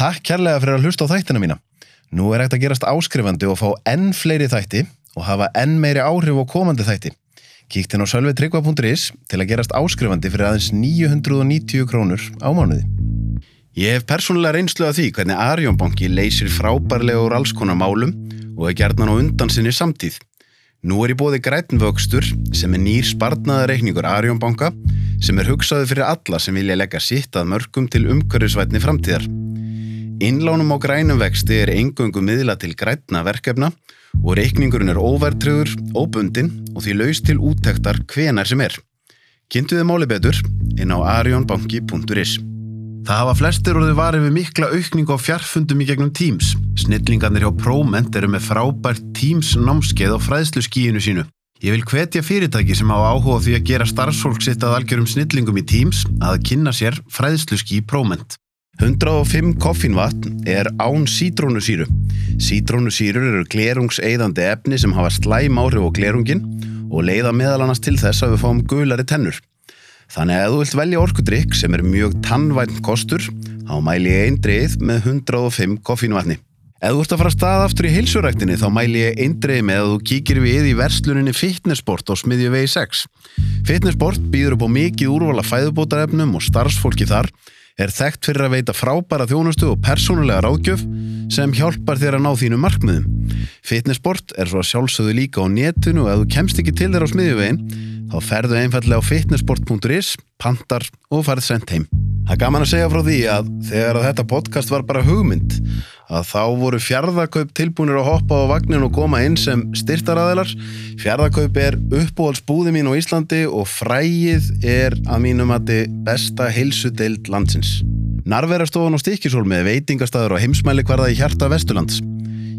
Takk kærlega fyrir að hlusta á þættina mína. Nú er hægt að gerast áskrifandi og fá enn fleiri þætti og hafa enn meiri áhrif á komandi þætti. Kíkt inn á sölvetryggva.is til að gerast áskrifandi fyrir aðeins 990 krónur á mánuði. Ég hef persónulega reynslu af því hvernig Arjónbanki leysir frábærlega úr alls konar málum og er gerðnan á undan sinni samtíð. Nú er í bóði grænvöxtur sem er nýr spartnaðareikningur Arjónbanka sem er hugsaði fyrir alla sem vilja leggja sitt að mörgum til umhverfisvætni framtíðar. Innlánum á grænum vexti er engöngu miðla til grænna verkefna og reikningurinn er óvertröður, óbundin og því laus til úttektar hvenar sem er. Kynntu þið máli betur inn á arjónbanki.is. Það hafa flestir orðið varið við mikla aukningu á fjarfundum í gegnum Teams. Snillingarnir hjá ProMent eru með frábært Teams námskeið á fræðslu skíinu sínu. Ég vil hvetja fyrirtæki sem hafa áhuga því að gera starfsfólk sitt að algjörum snillingum í Teams að kynna sér fræðslu skí ProMent. 105 koffínvatn er án sítrónusýru. Sítrónusýrur eru glerungseiðandi efni sem hafa slæm áhrif á glerungin og leiða meðal annars til þess að við fáum gulari tennur. Þannig að þú vilt velja orkudrykk sem er mjög tannvænt kostur, þá mæli ég eindreið með 105 koffínvatni. Ef þú ert að fara að staða aftur í heilsuræktinni þá mæli ég eindreið með að þú kíkir við í versluninni Fitnessport á smiðju vegi 6. Fitnessport býður upp á mikið úrvala fæðubótarefnum og starfsfólki þar er þekkt fyrir að veita frábæra þjónustu og persónulega ráðgjöf sem hjálpar þér að ná þínu markmiðum. Fitnessport er svo að sjálfsögðu líka á netinu og ef þú kemst ekki til þér á smiðjuvegin þá ferðu einfallega á fitnessport.is, pantar og farið sendt heim. Það er gaman að segja frá því að þegar að þetta podcast var bara hugmynd að þá voru fjárðakaup tilbúinir að hoppa á vagnin og koma inn sem styrtaraðilar. Fjárðakaup er uppbúhalsbúði mín á Íslandi og frægið er að mínum að þið besta heilsudeild landsins. Narverastofan og stíkisól með veitingastæður og heimsmæli hverða í hjarta Vesturlands.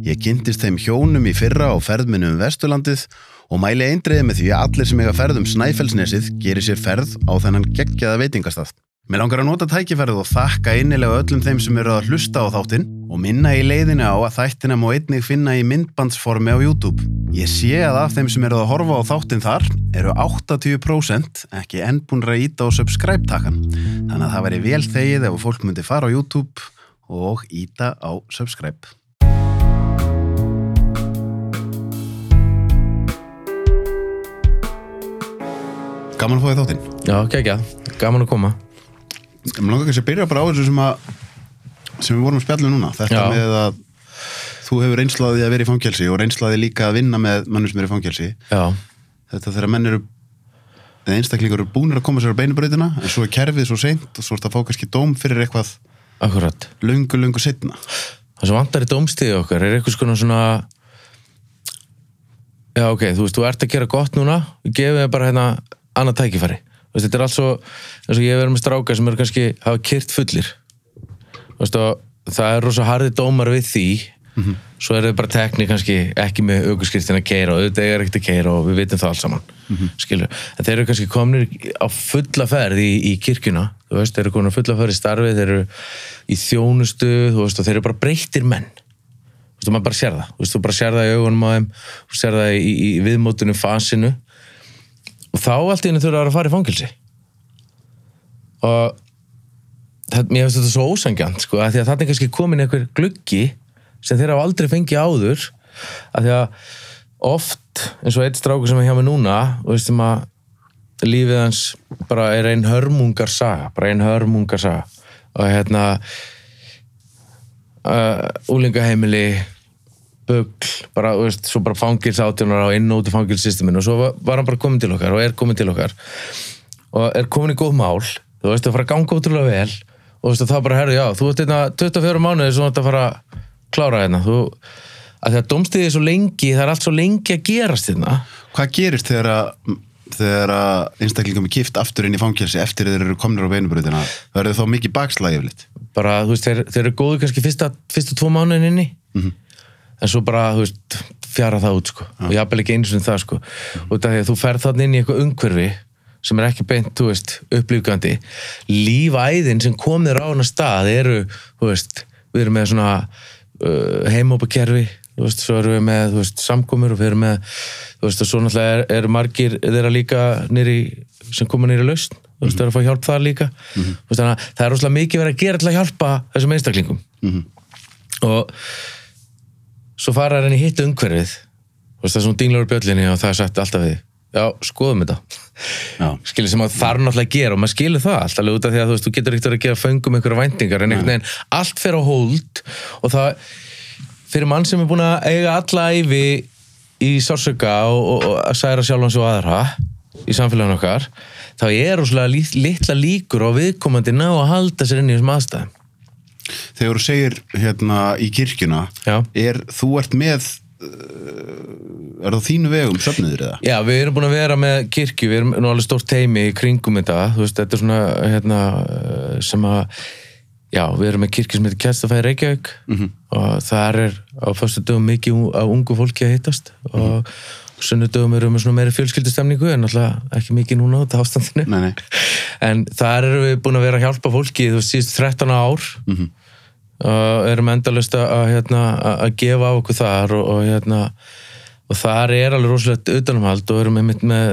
Ég kynntist þeim hjónum í fyrra á ferðminu um Vesturlandið og mæli eindriði með því að allir sem eiga ferð um Snæfellsnesið gerir sér ferð á þennan geggjaða veitingastað. Mér langar að nota tækifærið og þakka innilega öllum þeim sem eru að hlusta á þáttinn og minna í leiðinu á að þættina má einnig finna í myndbandsformi á YouTube. Ég sé að af þeim sem eru að horfa á þáttinn þar eru 80% ekki enn búin að íta á subscribe-takan. Þannig að það væri vel þegið ef fólk myndi fara á YouTube og íta á subscribe. Gaman að fá því þáttinn. Já, geggja, gaman að koma. Mér langar kannski að byrja bara á þessu sem að sem við vorum að spjalla um núna. Þetta Já. með að þú hefur reynslaði að vera í fangelsi og reynslaði líka að vinna með mannum sem er í fangelsi. Já, þetta þegar menn eru eða einstaklingar eru búinir að koma sér á beinubrautina en svo er kerfið svo seint og svo er þetta að fá kannski dóm fyrir eitthvað akkurat. löngu, löngu setna Það sem vantar í dómstíði okkar er eitthvað svona svona Já, ok, þú veist, þú ert að gera gott núna. Gefum þér bara hérna annað tækifæri. Veist, þetta er allt svo eins og ég verið með stráka sem eru kannski hafa kyrt fullir. Veist, og það er rosa harði dómar við því. Svo er þau bara tekni kannski ekki með aukurskristin að keira og auðvitað er ekkert að keira og við vitum það alls saman skilur, en þeir eru kannski komnir á fulla ferð í, í kirkjuna þú veist, þeir eru komin á fulla ferð í starfi þeir eru í þjónustu, og þeir eru bara breyttir menn. Þú veist, og maður bara sér það. Þú veist, þú bara sér það í augunum á þeim þú sér það í, í viðmótinu fasinu og þá allt í henni þurfa að fara í fangilsi og það, mér finnst þetta svo ósangjant sko, að því að þarna er kannski komin einhver gluggi sem þeir hafa aldrei fengið áður. Að því að oft eins og eitt strákur sem er hjá mig núna og veist sem að lífið hans bara er ein hörmungar saga bara ein hörmungar saga og hérna uh, úlingaheimili bugl, bara, veist, svo bara fangils átjónar á inn og út í fangilsysteminu og svo var, var hann bara komin til okkar og er komin til okkar og er komin í góð mál þú veist, það fara að ganga ótrúlega vel og þú veist, það bara, herru, já, þú ert hérna 24 mánuði svo þetta fara að klára hérna. Þú, að því að domstíðið er svo lengi það er allt svo lengi að gerast hérna. Hvað gerist þegar að þegar að einstaklingum er kipt aftur inn í fangelsi eftir þeir eru komnir á beinubrautina verður þá mikið bakslægi yfirleitt? Bara, þú veist, þeir, þeir eru góðu kannski fyrsta, fyrsta tvo mánuðin inni en svo bara, þú veist, fjara það út sko. og jafnvel ekki einu sinni það sko. og það því að þú ferð þannig inn í eitthvað umhverfi sem er ekki beint, þú veist, upplýfgandi lífæðin sem komir á hana stað eru, þú veist við erum með svona uh, heimópakerfi þú veist, svo erum við með, veist, samkomur og við erum með, þú veist, og svo náttúrulega er, er margir þeirra líka nýri sem koma nýri lausn, þú veist, það er að fá hjálp þar líka þú veist, þannig að það er rosalega mikið verið að gera til að hjálpa þessum einstaklingum Mhm. og svo fara henni hitt umhverfið þú veist það sem hún dinglar úr bjöllinni og það er sagt alltaf við. Já, skoðum þetta. Skilur sem að þarf náttúrulega að gera og maður skilur það allt alveg út af því að þú veist, þú getur ekkert að gera föngum einhverja væntingar en einhvern veginn allt fer á hold og það fyrir mann sem er búin að eiga alla æfi í sársöka og, og, og að særa sjálfans og aðra í samfélaginu okkar þá er rosalega lit, litla líkur á viðkomandi ná að halda sér inn í þessum aðstæðum Þegar þú segir hérna í kirkjuna, Já. er, þú ert með, uh, er það þínu vegum söfniður eða? Já, við erum búin að vera með kirkju, við erum nú alveg stórt teimi í kringum þetta, þú veist, þetta er svona hérna, eh, sem að já, við erum með kirkju sem heitir Kjæstafæði Reykjavík og þar er á fyrstu dögum mikið af ungu fólki að hittast og sunnudögum erum við meiri fjölskyldustemningu en alltaf ekki mikið núna á þetta ástandinu. Nei, nei. en þar erum við búin að vera að hjálpa fólki þú síðust 13 ár. Og erum endalist að, hérna, að gefa á okkur þar og, og hérna og þar er alveg rosalegt utanumhald og erum með, með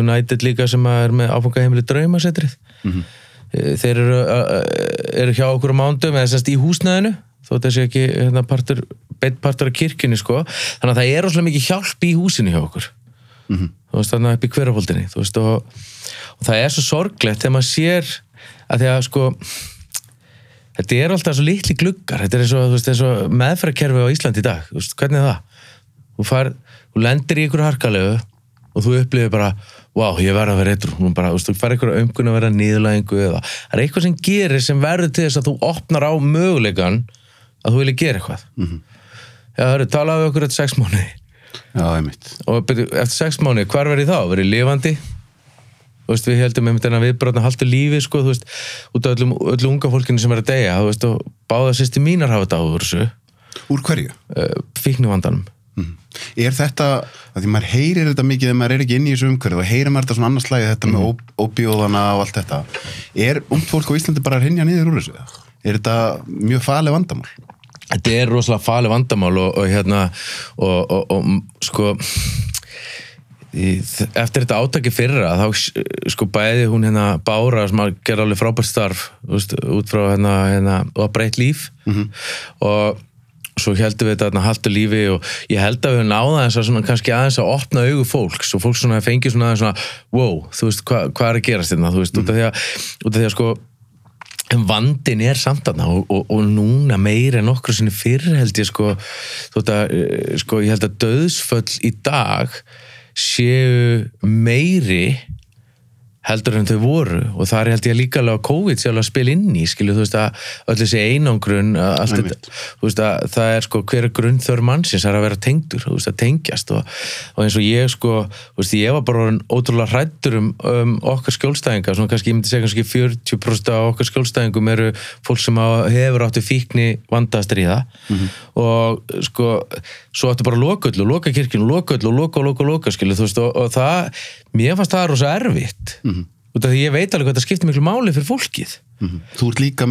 United líka sem er með áfangaheimili draumasetrið. Þeir eru, eru hjá okkur á mándum eða semst í húsnæðinu þó þessi ekki hérna, partur, beint partur af kirkjunni sko. þannig að það er rosalega mikið hjálp í húsinu hjá okkur þú veist þannig upp í hverjafóldinni þú veist og, og það er svo sorglegt þegar maður sér að því að sko þetta er alltaf svo litli gluggar þetta er eins og, og meðfærakerfi á Íslandi í dag þú veist, hvernig er það? Þú, far, þú lendir í ykkur harkalegu og þú upplifir bara wow, ég verð að vera eitthvað þú bara, þú fær ykkur umkunn að vera nýðlægingu eða það er eitthvað sem gerir sem verður til þess að þú opnar á möguleikan að þú vilja gera eitthvað Mhm. Já, það eru talað við okkur eftir sex mánuði Já, einmitt. og byrju, eftir sex mánuði, hvar verið þá? Verið lifandi? Þú veist, við heldum með þennan viðbrotna haltu lífi, sko, veist, út af öllum, öllum unga fólkinu sem er að deyja, veist, og báða sýsti mínar hafa þetta áður þessu, Úr hverju? uh, fíknuvandanum. Mm. Er þetta, að því maður heyrir þetta mikið þegar maður er ekki inn í þessu umhverju og heyrir maður þetta svona annars lagi þetta með mm. óbjóðana og allt þetta er ungt fólk á Íslandi bara að hreinja niður úr þessu? Er þetta mjög falið vandamál? Þetta er rosalega falið vandamál og, og hérna, og, og, og sko, í, eftir þetta átaki fyrra, þá sko bæði hún hérna Bára sem að gera alveg frábært starf, veist, út frá hérna, hérna, og breytt líf. Og svo heldum við þetta hérna, haltu lífi og ég held að við náða þess að svona kannski aðeins að opna augu fólks og fólk svona fengi svona aðeins svona wow, þú veist, hva, hvað er að gerast hérna, þú veist, út af því að, út af því að sko en vandin er samt aðna og, og, og núna meira en okkur sinni fyrr held ég sko, þótt að, eh, sko ég held að döðsföll í dag séu meiri heldur en þau voru. Og það er held ég líka alveg að COVID sé alveg að spila inn í skilu þú veist að öll þessi einangrun þetta, þú veist að það er sko hver er grunnþör mannsins? Er að vera tengdur, þú veist að tengjast. Og, og eins og ég sko, þú veist ég var bara ótrúlega hrættur um, um okkar skjólstæðinga, svona kannski ég myndi segja kannski 40% af okkar skjólstæðingum eru fólk sem hefur áttu fíkni vandaðstríða og sko svo áttu bara að loka öll og loka loka loka skilu þú veist og, og það, mér fannst það rosa erfitt. Út af því ég veit alveg hvað það skiptir miklu máli fyrir fólkið Mhm. Þú ert líka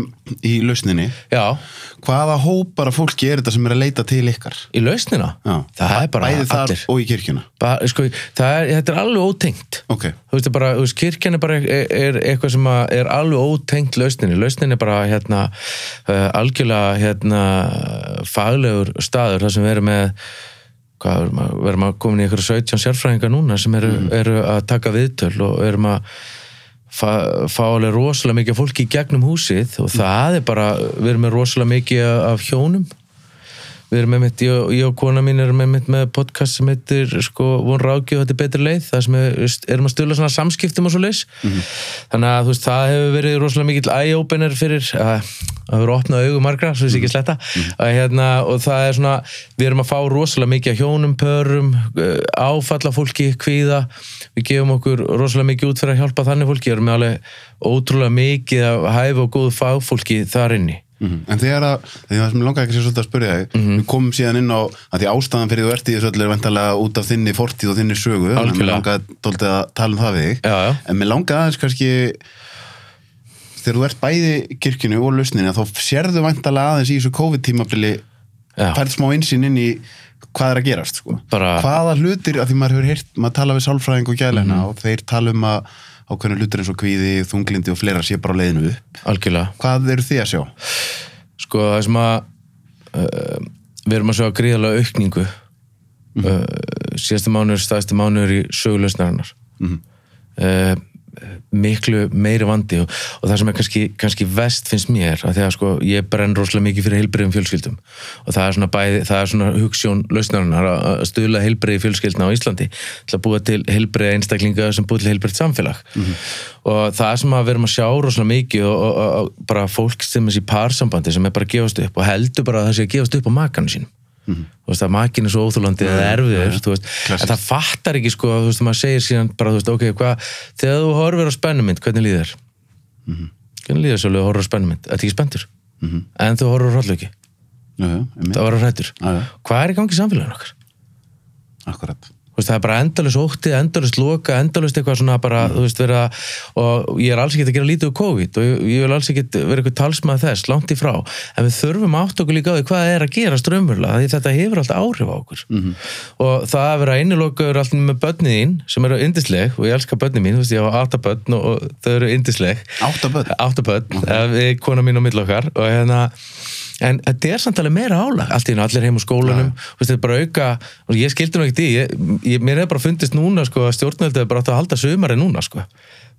í lausninni. já, Hvaða hópar af fólki er þetta sem er að leita til ykkar? í lausnina Já. það er bara Bæði þar allir og í kirkjuna. bara, sko, það er, þetta er alveg ótengt Ok. þú veist, bara, þú veist, kirkjan er bara er, er eitthvað sem er alveg ótengt lausninni, lausnin er bara hérna uh, algjörlega hérna faglegur staður þar sem við erum með hvað, við erum að- við erum að komin í eitthvað 17 sérfræðingar núna sem eru, eru að taka viðtöl og erum að fá, fá alveg rosalega mikið fólki í gegnum húsið og það er bara, við erum með rosalega mikið af hjónum við erum með mitt, ég, ég og kona mín erum með mitt með podcast sem heitir sko, von rákju og þetta er betri leið, það sem við erum að stula svona samskiptum og svo leis þannig að þú veist, það hefur verið rosalega mikill eye-opener fyrir að að vera opna augu margra, svo þessi ekki sletta. Að, hérna, og það er svona við erum að fá rosalega mikið af hjónum, pörum eh, áfalla fólki, kvíða. Við gefum okkur rosalega mikið út fyrir að hjálpa þannig fólki, við erum með alveg ótrúlega mikið af hæfu og góðu fagfólki þar inni Mhm. En þegar að, þegar sem langaði ekki sér svolítið að spyrja þig, Mhm. við komum síðan inn á að því ástæðan fyrir þú ert í þessu öllu er vendalega út af þinni fortíð og þinni sögu, þannig að mér langaði dóltið að tala um það við þig, Já, já. en mér langaði aðeins kannski þegar þú ert bæði í kirkjunu og lausninni, þá sérðu vendalega aðeins í þessu COVID-tímabili Já. færð smá einsinn inn í hvað er að gerast, sko. Bara- Hvaða hlutir, að því maður hefur heyrt, maður tala við sálfræðing og gæleina Mhm. og þeir tala um að ákveðinu hlutir eins og kvíði, þunglindi og fleira sé bara á leiðinu upp. algjörlega Hvað eru þið að sjá? sko það sem að uh, við erum að sjá gríðalega aukningu uh, síðasti mánuður, staðasti mánuður í sögulausnarinnar Mhm. uh, miklu meiri vandi og, og það sem er kannski, kannski vest finnst mér að því að sko ég brenn rosalega mikið fyrir heilbreyðum fjölskyldum. Og það er svona bæði, það er svona hugssjón lausnarinnar að stuðla heilbreyði fjölskyldna á Íslandi til að búa til heilbreyða einstaklinga sem búa til heilbreyðt samfélag. Og það sem að við erum að sjá rosalega mikið og, og, og bara fólk sem er í parsambandi sem er bara að gefast upp og heldur bara að það sé að gefast upp á makanu sínum þú veist að makin er svo óþúlandi eða erfiður, þú veist, Klassískt. en það fattar ekki sko, þú veist, maður segir síðan bara, þú veist, ok, hvað, þegar þú horfir á spennumynd hvernig líður þér? hvernig líður svolítið að horfa á spennumynd, þetta ekki spenntur en þú horfir á hróllauki, Já, já, einmitt. það var að hrættur hvað er í gangi samfélaginu okkar? akkurat. Það er bara endalus ótti, endalus loka, endalus eitthvað svona bara, þú veist, vera og ég er alls ekki að gera lítið úr COVID og ég, ég vil alls ekki vera eitthvað talsmað þess, langt í frá. En við þurfum átt okkur líka á því hvað er að gera strömmurlega, því þetta hefur alltaf áhrif á okkur. Og það að vera innilokaður alltaf með börnið þín sem eru indisleg og ég elska börnið mín, þú veist, ég á átta börn og, og þau eru indisleg Átta börn? átta börn, okay. kona mín og mill okkar og hérna en þetta er samt alveg meira álag allt í einu, allir heim úr skólanum ja. þetta er bara auka, og ég skildi nú ekkert í ég, ég, mér hefur bara fundist núna sko, að stjórnvöldu er bara átt að halda sumari núna sko.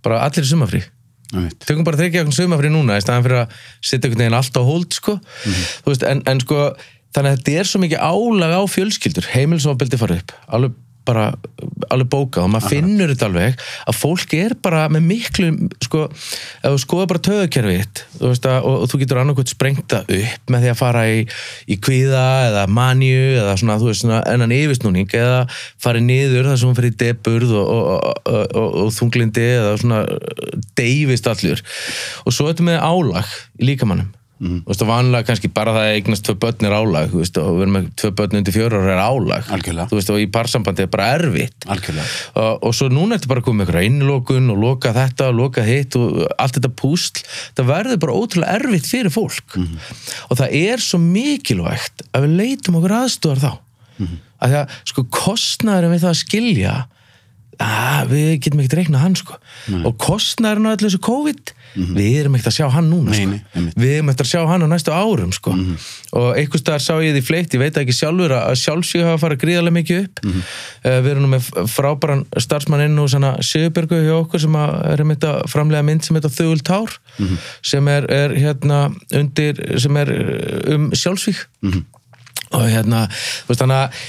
bara allir í sumafrí Einmitt. tökum bara þryggja okkur sumafrí núna í staðan fyrir að setja einhvern veginn allt á hold sko. Þú veist, en, en sko þannig að þetta er svo mikið álag á fjölskyldur heimilsofabeldi farið upp alveg bara, alveg bókað og maður finnur þetta alveg að fólk er bara með miklu sko, ef þú skoða bara að, og, og þú getur annarkvæmt sprengt það upp með því að fara í, í kvíða eða manju eða svona, þú veist, svona ennan yfirsnúning eða farið niður þar sem hún fyrir deburð og, og, og, þunglindi eða svona deyfist allur. Og svo þetta með álag í líkamannum Mm. Þú veist, vanlega kannski bara það að eignast tvö börn er álag, þú veist, og við erum með tvö börn undir fjóra ára er álag. Algjörlega. Þú veist, og í parsambandi er bara erfitt. Algjörlega. Og, og svo núna ertu bara koma með einhverja innlokun og loka þetta og loka hitt og allt þetta púsl. Það verður bara ótrúlega erfitt fyrir fólk. Og það er svo mikilvægt að við leitum okkur aðstúðar þá. Mm -hmm. Að því að, sko, kostnæður við það að að við getum ekkert reiknað hann, sko. Og kostnæðurinn á allir þessu COVID, við erum ekkert að sjá hann núna, Nei, sko. nei, einmitt. Við erum eftir að sjá hann á næstu árum, sko. Og einhvers staðar sá ég því fleitt, ég veit ekki sjálfur að sjálfsvíu hafa farið gríðarlega mikið upp. Mm við erum nú með frábæran starfsmann inn og svona Sigurbjörgu hjá okkur sem er um þetta framlega mynd sem þetta Þögul Tár sem er, er hérna undir, sem er uh, um sjálfsvík. Og hérna, þú veist, þannig að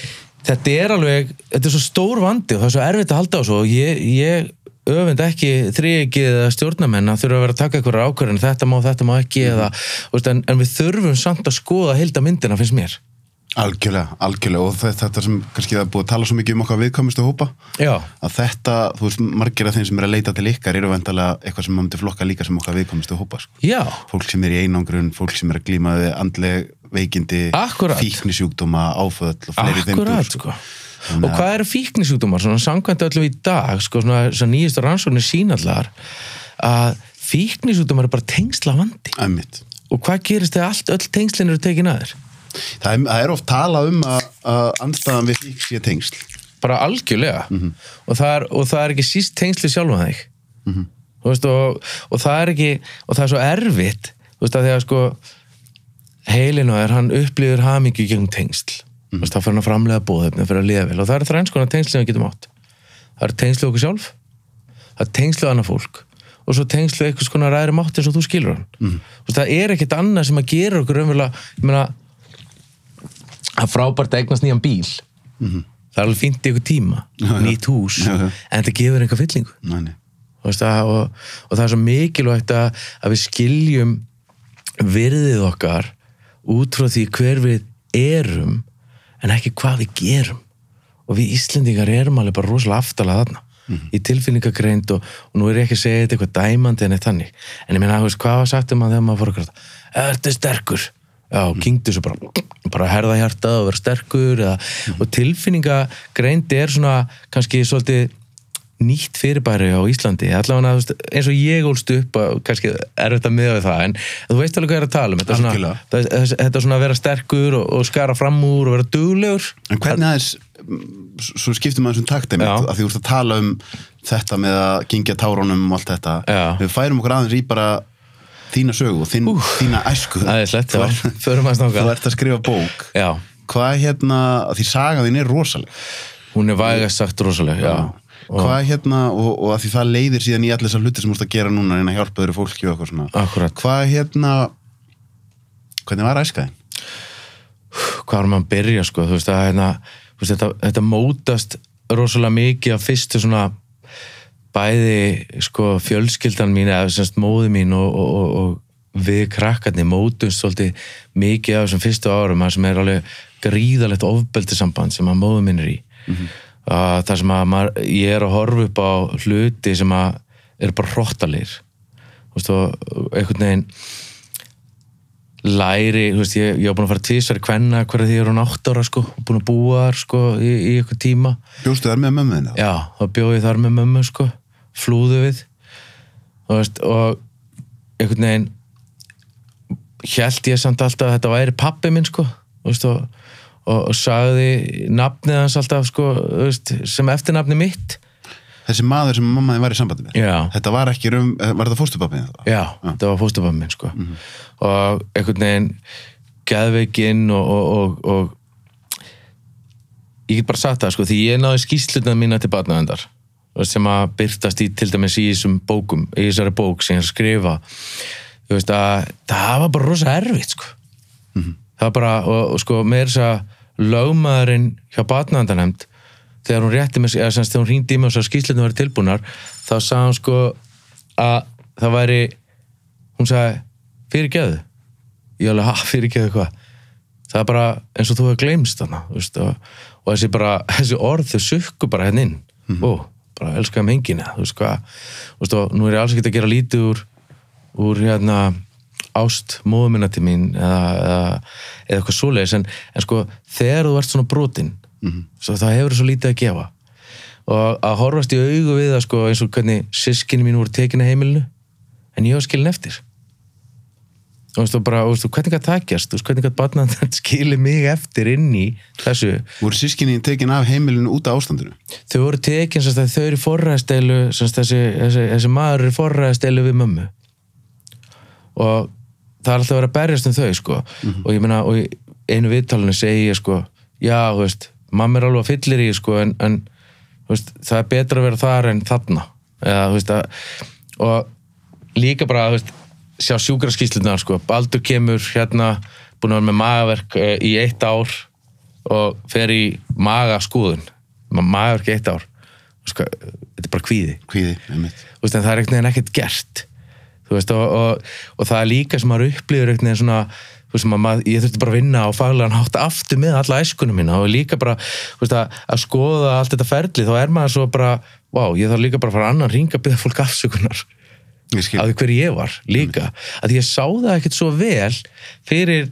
þetta er alveg, þetta er svo stór vandi og það er svo erfitt að halda á svo og ég, ég öfund ekki þrýegið eða stjórnamenn að þurfa að vera að taka einhverja ákvörðin þetta má, þetta má ekki eða, þú veist, en, en við þurfum samt að skoða heilda myndina finnst mér. Algjörlega, algjörlega. Og þetta, sem kannski það er búið að tala svo mikið um okkar viðkvæmustu hópa Já, að þetta, þú veist, margir af þeim sem er að leita til ykkar eru vendalega eitthvað sem maður myndi flokka líka sem okkar viðkvæmustu hópa sko. fólk sem er í einangrun, fólk sem er að glíma við andleg veikindi, Akkúrat. fíknisjúkdóma, áföll og fleiri akkurat dur, sko. Og hvað eru fíknisjúkdómar? Svona samkvæmt öllum í dag, sko, svona, svona nýjastu rannsóknir sínallar að fíknisjúkdómar er bara tengsla vandi. Einmitt. Og hvað gerist þegar allt, öll tengslin eru tekin aður? Það er, það er oft talað um að, að andstaðan við fík sé tengsl Bara algjörlega. og, það er, og það er ekki síst tengsli sjálfan þig. Þú veist, og, og það er ekki, og það er svo erfitt, þú veist, að því að sko heilin á þér, hann upplýður hamingju gegn tengsl. Þú veist, þá fyrir að framlega bóðefni fyrir að liða vel og það er þræns konar tengsli sem við getum átt. Það er tengsli okkur sjálf, það er tengsli annað fólk og svo tengsli eitthvað konar ræðri mátt eins og þú skilur hann. Þú veist, það er ekkert annað sem að gera okkur umverulega, ég meina, það er frábært að eignast nýjan bíl. Það er alveg fínt í ykkur tíma, Já, nýtt hús, Já, já. en það gefur einhver fyllingu. Nei, nei. Þú Veist, að, og, og það er svo mikilvægt að, að við skiljum virðið okkar út frá því hver við erum en ekki hvað við gerum. Og við Íslendingar erum alveg bara rosalega aftalað þarna í tilfinningagreind og, og nú er ég ekki að segja þetta eitthvað dæmandi en eitt þannig. En ég meina, veist, hvað var sagt um að þegar maður fór að gráta? Ertu sterkur? Já, kynktu svo bara bara herða hjartað og vera sterkur eða, og tilfinningagreind er svona kannski svolítið nýtt fyrirbæri á Íslandi. Allavega þú eins og ég ólst upp og kannski er þetta miða við það en þú veist alveg hvað ég er að tala um. Þetta, er svona, þetta er svona að vera sterkur og, og skara fram úr og vera duglegur. En hvernig aðeins, svo skiptum maður þessum takt einmitt, Já. að því þú ert að tala um þetta með að gingja tárunum og allt þetta. Já. við færum okkur aðeins í bara þína sögu og þín, þína æsku. Er þú, já, er, förum að þú snáka ert að skrifa bók. Já, hvað hérna, því saga þín er rosaleg. Hún er vægast sagt rosaleg, já hvað hérna, og, og að því það leiðir síðan í allir þessar hluti sem þú ert að gera núna en að hjálpa þeirri fólki og eitthvað svona. Akkurat, hvað hérna hvernig var æskaðin? hvað er maður að byrja sko, þú veist að hérna, þú veist, þetta, þetta mótast rosalega mikið af fyrstu svona bæði sko fjölskyldan mín eða semst móði mín og, og, og, og við krakkarnir mótumst svolítið mikið af þessum fyrstu árum sem er alveg gríðalegt ofbeldisamband sem að móði minn er í. Að það sem að maður, ég er að horfa upp á hluti sem að eru bara og einhvern veginn læri, veist, ég, ég var búin að fara tvisar í kvenna hverja því ég er hún átt ára sko, búin að búa þar sko í, í eitthvað tíma. Bjóstu þar með mömmu já, þá bjóð ég þar með mömmu sko flúðu við. Veist, og einhvern veginn held ég samt alltaf að þetta væri pappi minn sko. Veist, og, og, og sagði nafnið hans alltaf sko veist, sem eftirnafni mitt. Þessi maður sem mamma þín var í sambandi með Já. Þetta var ekki rum, var þetta fóstupappið það? Já, þetta var fóstupappi sko. Og einhvern veginn geðveikinn og, og, og, og ég get bara sagt það sko því ég náði skýslutna mína til barnavendar sem að byrtast í til dæmis í þessum bókum, í þessari bók sem ég er að skrifa. Þú veist að það var bara rosa erfitt sko það var bara, og, og sko með þess að lögmaðurinn hjá barnavendanemnd þegar hún rétti mig, eða semst þegar hún hringdi í mig og svo skýslutna væri tilbúnar þá sagði hún sko að það væri hún sagði, fyrirgeðu ég alveg, ha, fyrirgeðu hvað? Það er bara eins og þú hefur gleymst þú veist, og, og þessi bara þessi orð þau sukku bara henni inn. Ó, bara elskaði mig enginn eða, þú veist hvað og nú er ég alls ekki að gera lítið úr úr hérna ást móðumina til mín eða, eða, eða eitthvað svoleiðis. En, en sko, þegar þú ert svona brotin svo það hefur svo lítið að gefa. Og að horfast í augu við það sko, eins og hvernig sískinni mín voru tekin að heimilinu en ég var skilin eftir. Og veist, og bara, og veist, og hvernig það takjast og hvernig það barnað skili mig eftir inn í þessu? Voru sískinni tekin af heimilinu út af ástandinu? þau voru tekin þau eru sagt, þessi, þessi, þessi maður er í forræðsteilu við mömmu. Og það er alltaf að vera að berjast um þau sko. og ég meina, og í einu viðtalinu segi ég sko, já, þú veist mamma er alveg að fyllir í sko, en, en veist, það er betra að vera þar en þarna. Eða, þú veist, að, og líka bara, þú veist sjá sjúkraskíslunar, sko, Baldur kemur hérna, búin að vera með magaverk eh, í eitt ár og fer í magaskúðun magaverk í eitt ár. Sko, þetta er bara kvíði. Þú veist, en það er einhvern veginn ekkert gert veist, og, og, og það er líka sem maður upplýður veginn svona þú veist, maður, ég þurfti bara að vinna á faglegan hátt aftur með alla æskunum mína og líka bara, veist, að, að skoða allt þetta ferli, þá er maður svo bara vá, ég þarf líka bara að fara annan ring að byrja fólk afsökunar. Af því hver ég var líka. Að ég sá það ekkert svo vel fyrir,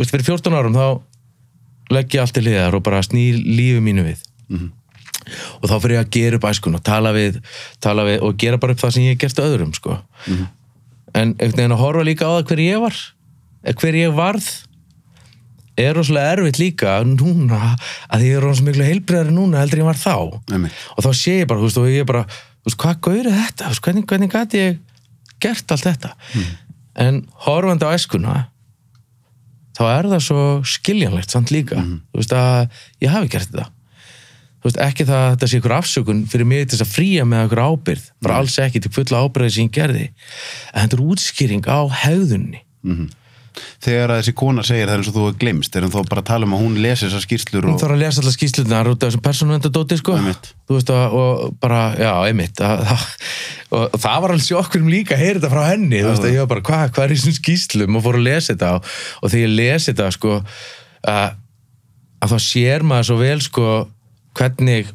fyrir 14 árum þá legg ég allt til liðar og bara snýr lífi mínu við. Og þá fyrir ég að gera upp æskun og tala við, tala við og gera bara upp það sem ég hef gert öðrum sko. En einhvern veginn að horfa líka á það hver ég var. Eh, hver ég varð er rosalega erfitt líka núna að ég er rosalega miklu heilbriðari núna heldur ég var þá. Einmitt. Og þá sé ég bara, þú veist, og ég bara þú veist, hvað gaurið þetta, veist, hvernig, hvernig gæti ég gert allt þetta? En horfandi á æskuna þá er það svo skiljanlegt samt líka, þú veist að ég hafi gert þetta veist, ekki það að þetta sé ykkur afsökun fyrir mig til þess að fría með ykkur ábyrð bara alls ekki til fulla ábyrði sem ég gerði. En þetta er útskýring á hegðunni Þegar að þessi kona segir það er eins og þú hefur glemst er hann þá bara að tala um að hún lesi þessar skýrslur hún og þarf að lesa allar skýslunar út af þessum persónuvendadóti sko. Veist og bara, já, einmitt. Að, að, og, það var alveg sjokkrum líka að heyra þetta frá henni, þú veist ég var bara hvað, hvað er í þessum skýslum og fór að lesa þetta og, og þegar ég lesi þetta sko að, að þá sér maður svo vel sko hvernig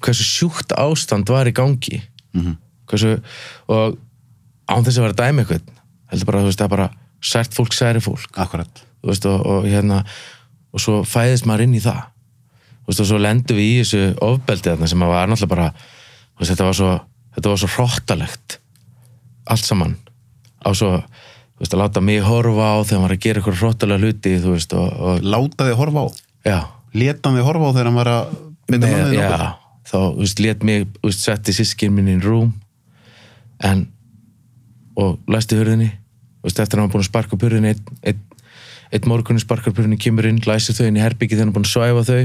hversu sjúkt ástand var í gangi. Mhm. hversu og án þess að vera dæmi eitthvað heldur bara, þú veist, að bara sært fólk særi fólk. Veist, og, og hérna og svo fæðist maður inn í það. Veist, og svo lendum við í þessu ofbeldi þarna sem var náttúrulega bara veist, þetta var svo, þetta var svo hróttalegt allt saman. Á svo, að láta mig horfa á þegar maður er að gera eitthvað hróttalega hluti og, og Láta þið horfa á? Já, Leta hann þið horfa á þegar hann var að beita með, mömmu þín já þá, þú veist, let mig þú veist, setti sískin minn í rúm en og læsti hurðinni Þú veist, eftir að hann var búin að sparka upp hurðin einn ein, ein morgunin sparkar upp hurðin, kemur inn, læsir þau inn í herbyggi þegar hann búin að svæfa þau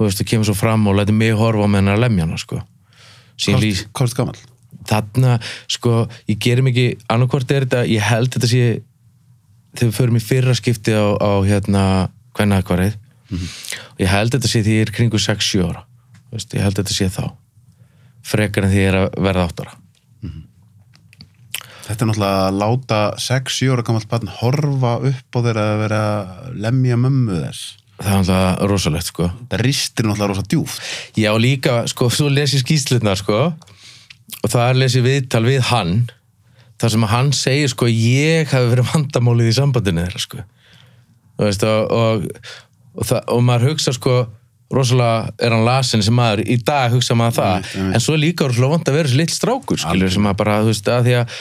þú veist, og kemur svo fram og lætur mig horfa með hennar að lemja hana, sko Hvað er gammal? þarna, sko, ég gerir mikið annarkvort er þetta, ég held þetta sé þegar við förum í fyrra skipti á, á hérna, hvernig aðkvarið og ég held þetta sé því ég er kringu 6-7 ára. Þú veist, ég held þetta sé þá. Frekar en því ég er að verða 8 ára. Þetta er náttúrulega að láta 6-7 ára gammalt barn horfa upp á þeirra að vera lemja mömmu þess. það er alltaf rosalegt, sko. Það ristir náttúrulega rosa djúft. Já, líka, sko, svo les ég skýslutna, sko og það er lesið viðtal við hann þar sem hann segir, sko, ég hafi verið vandamálið í sambandinu þeirra, sko. Þú veist, og og, og, það, og maður hugsa, sko rosalega er hann lasin sem maður í dag hugsa maður það, Einmitt, einmitt. en svo er líka rosalega vant að vera þessi lill strákur, skilur, sem að bara, þú veist, að því að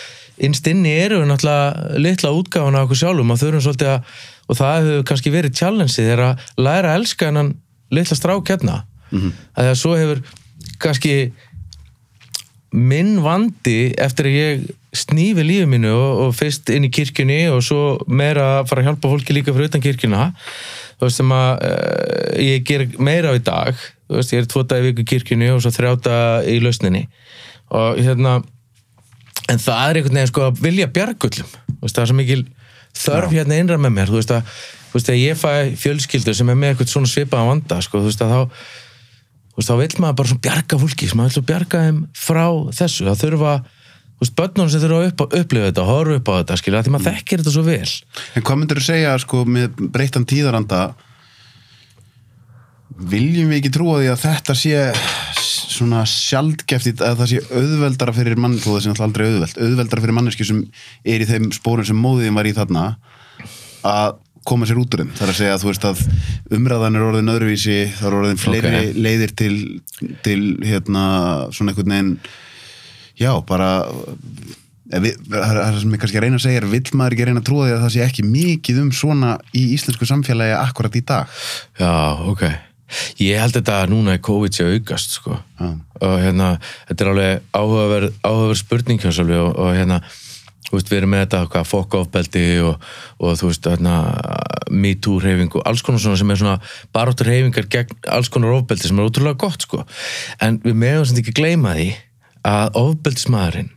innst inni eru við náttúrulega litla útgáfuna á okkur sjálfum og þurfum svolítið að og það hefur kannski verið challengeið þegar að læra að elska hennan litla strák hérna Mhm. að því að svo hefur kannski minn vandi eftir að ég snífi lífið mínu og, og fyrst inn í kirkjunni og svo meira að fara að hjálpa fólki líka fyrir utan kirkjuna þú veist sem að uh, ég ger meira á í dag. Þú veist ég er tvo dag í viku kirkjunni og svo þrjáta í lausninni. Og hérna en það er einhvern veginn sko að vilja bjargullum það er svo mikil þörf hérna innra með mér. Þú veist að þú veist að ég fæ fjölskyldu sem er með eitthvað svona svipaðan vanda sko þú veist að þá þú veist þá vill maður bara svona bjarga fólki. Maður vill svo bjarga þeim frá þessu. Það þurfa þú veist börnunum sem þurfa að upp, upplifa þetta horfa upp á þetta skilja því maður þekkir þetta svo vel. En hvað myndir þú segja, sko, með breyttan tíðaranda? Viljum við ekki trúa því að þetta sé svona sjaldgeft að það sé auðveldara fyrir mann, þó það sé náttúrulega aldrei auðveld auðveldara fyrir manneski sem er í þeim spórum sem móðiðin var í þarna að koma sér út úr þeim. Þar að segja að þú veist að umræðan er orðin öðruvísi, það er orðin fleiri Ok. leiðir til, til hérna svona einhvern veginn já, bara það er sem ég kannski reyna að segja vill maður ekki reyna að trúa því að það sé ekki mikið um svona í íslensku samfélagi akkurat í dag? Já ok. Ég held þetta að núna er COVID sé aukast sko. Já. og hérna þetta er alveg áhugaverð, áhugaverð spurning og, og hérna þú veist, við erum með þetta hvað fokkofbeldi og, og þú veist, hérna MeToo reyfing og alls konar svona sem er svona baróttur reyfingar gegn alls konar ofbeldi sem er ótrúlega gott sko. En við meðum sem ekki gleyma því að ofbeldismæðurinn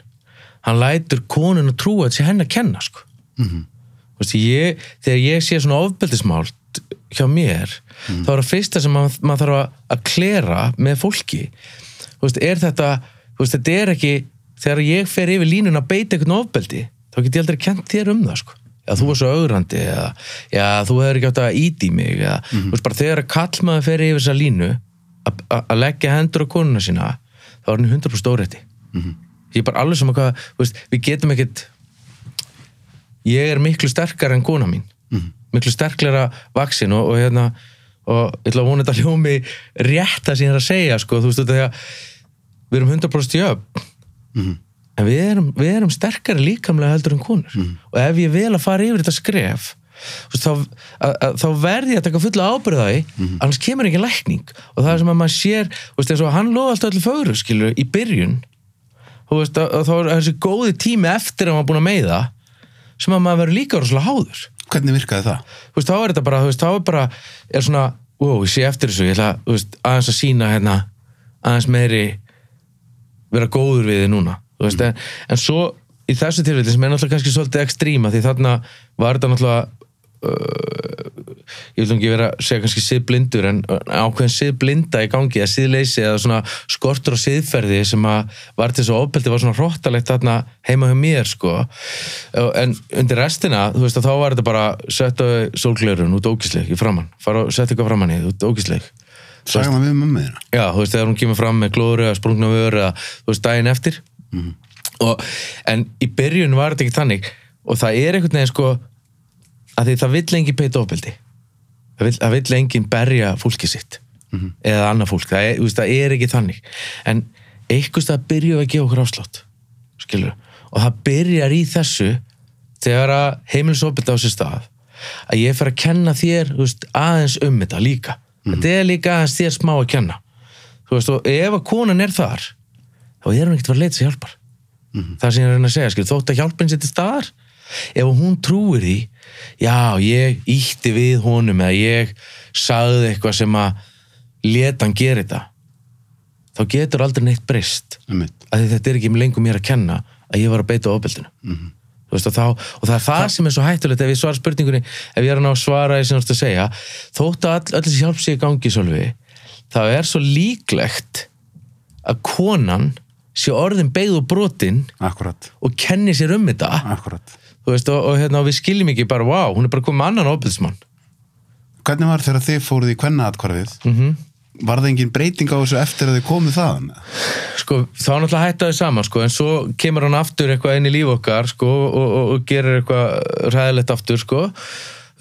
hann lætur konun að trúa að þetta sé henni að kenna sko. Mhm. Þú veist, ég, þegar ég sé svona ofbeldismál hjá mér þá er það fyrsta sem maður, maður þarf að, að klera með fólki. Þú veist, er þetta þú veist, þetta er ekki, þegar ég fer yfir línun að beita einhvern ofbeldi þá get ég aldrei kent þér um það sko. Já, þú var svo augrandi eða já, þú hefur ekki átt að íti mig eða, þú veist, bara þegar að kallmaður fer yfir þessa línu að- að að leggja hendur á konuna sína þá er hann 100% stórætti ég er bara alveg sem að hvað, veist, við getum ekkit ég er miklu sterkar en kona mín. Miklu sterklega vaksin og, og hérna og ég ætla að vona þetta hljómi rétt ég er að segja sko, þú veist þetta þegar við erum 100% jöfn Mhm. en við erum, við erum sterkari líkamlega heldur en konur. Og ef ég vel að fara yfir þetta skref veist, þá, að, að, þá verði ég að taka fulla ábyrðaði annars kemur ekki lækning. Og það er sem að maður sér veist, og hann loði alltaf öllu fögru skilur, í byrjun. Að þá er þessi góði tími eftir að maður búin að meiða sem að maður verður líka rosalega háður. Hvernig virkaði það? veist, þá er þetta bara, þá er bara er svona, wow, ég sé eftir þessu ég ætla, aðeins að sína hérna aðeins meiri vera góður við þið núna, veist en, en svo í þessu tilfelli sem er náttúrulega kannski svolítið ekstríma, því þarna var þetta náttúrulega uh, ég vil ekki vera að segja kannski siðblindur en ákveðin siðblinda í gangi eða siðleysi eða svona skortur og siðferði sem að var til að ofbeldi var svona hróttalegt þarna heima hjá mér sko. En undir restina, þú veist að þá var þetta bara setja sólglerun út ógísleik í framann, fara og setja eitthvað framann í út ógísleik Sagði það við mömmu þína? Já, þú veist, þegar hún kemur fram með glóður eða sprungna vör eða, þú veist, daginn eftir. Og, en í byrjun var þetta ekki þannig. Og það er einhvern veginn sko að því það vill engin peita ofbeldi. Það vill, það vill engin berja fólki sitt. Eða annað fólk, það er, það er ekki þannig. En einhvers það byrjuð að gefa okkur afslátt skilur, og það byrjar í þessu þegar að heimilisofbeldi á sér stað að ég fer að kenna þér veist, aðeins um þetta líka. Þetta er líka aðeins þér smá að kenna. Veist, og ef að konan er þar þá er hún ekkert að fara að leita sér hjálpar. Það sem ég er að reyna að segja, skil, þótt að hjálpin sér til staðar ef hún trúir því já, ég ítti við honum eða ég sagði eitthvað sem að leta hann gera þetta þá getur aldrei neitt breyst. Að þetta er ekki lengur mér að kenna að ég var að beita ofbeldinu. Mhm. Þú veist, og, þá, og það er það sem er svo hættulegt ef ég svara spurningunni, ef ég er að ná að svara sem þú ert að segja, þótt að all, þessi hjálp sig í gangi svolvi þá er svo líklegt að konan sé orðin beigð og brotin akkurat, og kenni sér um þetta. Akkurat veist, og, og, hérna, og við skiljum ekki bara, wow, hún er bara komið annan ofbeldsmann hvernig var þegar þið fóruð í kvennaatkvarfið mm Mhm. var það engin breyting á þessu eftir að þið komuð þaðan? Sko, þá náttúrulega hættaði saman sko, en svo kemur hann aftur eitthvað inn í líf okkar sko, og, og, gerir eitthvað ræðilegt aftur sko.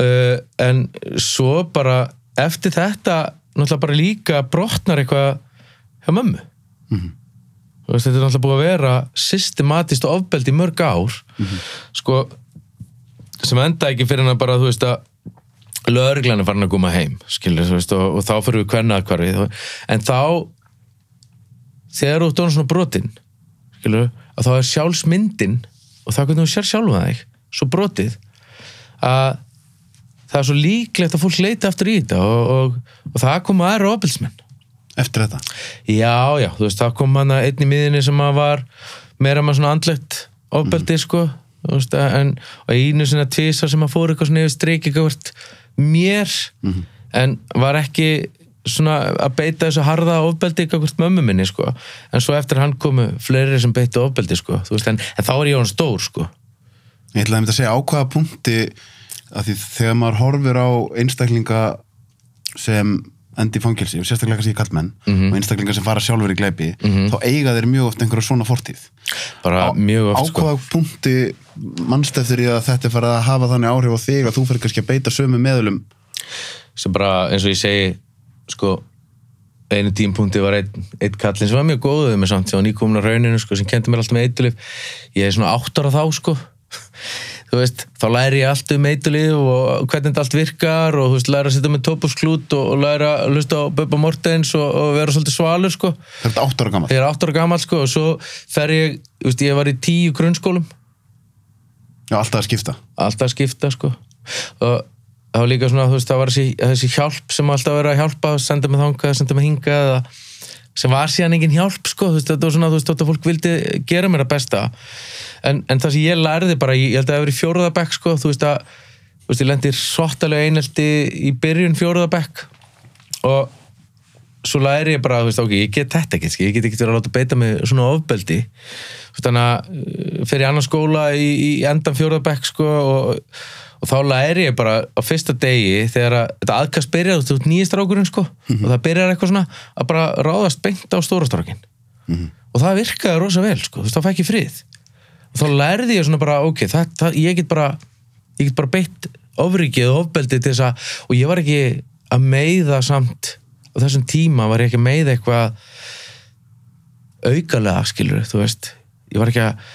uh, en svo bara eftir þetta náttúrulega bara líka brotnar eitthvað hjá mömmu. Þú veist, þetta er náttúrulega búið að vera systematist og ofbeldi í mörg ár. Sko sem enda ekki fyrir hann bara þú veist að lögreglan er farin að koma heim skilur, veist, og, og þá fyrir við kvenna en þá þegar þú orðinn svona brotin skilur, að þá er sjálfsmyndin og það hvernig þú sér sjálfa þig svo brotið að það er svo líklegt að fólk leita aftur í þetta og, og, og það koma aðra ofbeldsmenn eftir þetta? Já, já, þú veist, það kom hann einn í miðinni sem að var meira með svona andlegt ofbeldi, sko þú veist, en einu sinna tvisar sem að fór eitthvað svona yfir streik eitthvað mér, en var ekki svona að beita þessu harða ofbeldi eitthvað mömmu minni, sko. En svo eftir hann komu fleiri sem beita ofbeldi, sko, þú veist, en, en þá er ég hann stór, sko. Ég ætlaði að segja á hvaða punkti að því þegar maður horfir á einstaklinga sem endi í fangelsi og sérstaklega kannski kallmenn og einstaklinga sem fara sjálfur í gleipi þá eiga þeir mjög oft einhverja svona fortíð. Bara mjög oft, sko. hvaða punkti mannst eftir því að þetta farið að hafa þannig áhrif á þig að þú fyrir kannski að beita sömu meðlum sem bara eins og ég segi sko einu tímpunkti var einn ein kallinn sem var mjög góðuð með samt sem var nýkomin á rauninu sko, sem kendi mér allt með eitulif ég er svona áttar á þá sko veist, þá læri ég allt um eitulif og hvernig þetta allt virkar og veist, læra að setja með tópusklút og, og læra að hlusta á Bubba Mortens og, og vera svolítið svalur sko. Þetta er átt ára gammal ég er áttar gammal sko og svo fer ég, veist, ég var í tíu grunnskólum. Já, alltaf að skipta. Alltaf að skipta sko. Og það var líka svona, þú veist, það var þessi, þessi hjálp sem alltaf verið að hjálpa, senda mig þangað, senda mig hingað eða, sem var síðan engin hjálp sko, þú veist, þetta var svona, þú veist, þetta fólk vildi gera mér að besta. En, en það sem ég lærði bara, í- ég held að það hefur í fjóruðabekk sko, þú veist að, þú veist, ég lendi svottalega einelti í byrjun fjóruðabekk og svo læri ég bara, þú veist, ok, ég get þetta ekki, ég get ekki verið að láta beita mig svona ofbeldi. Þannig að uh, fer ég annan skóla í, í endan fjórðabekk sko, og, og þá læri ég bara á fyrsta degi þegar að, þetta aðkast byrjar, þú veist, nýjist strákurinn sko, og það byrjar eitthvað svona að bara ráðast beint á stórastrákin og það virkaði rosa vel, sko, þú veist, þá fæk ég frið. Og þá lærði ég svona bara, ok, það, það, ég get bara ég get bara beitt ofrikið og ofbeldi til þess að, og ég var ekki að meiða samt á þessum tíma var ég ekki að meiða eitthvað aukalega, skilur þú veist, ég var ekki að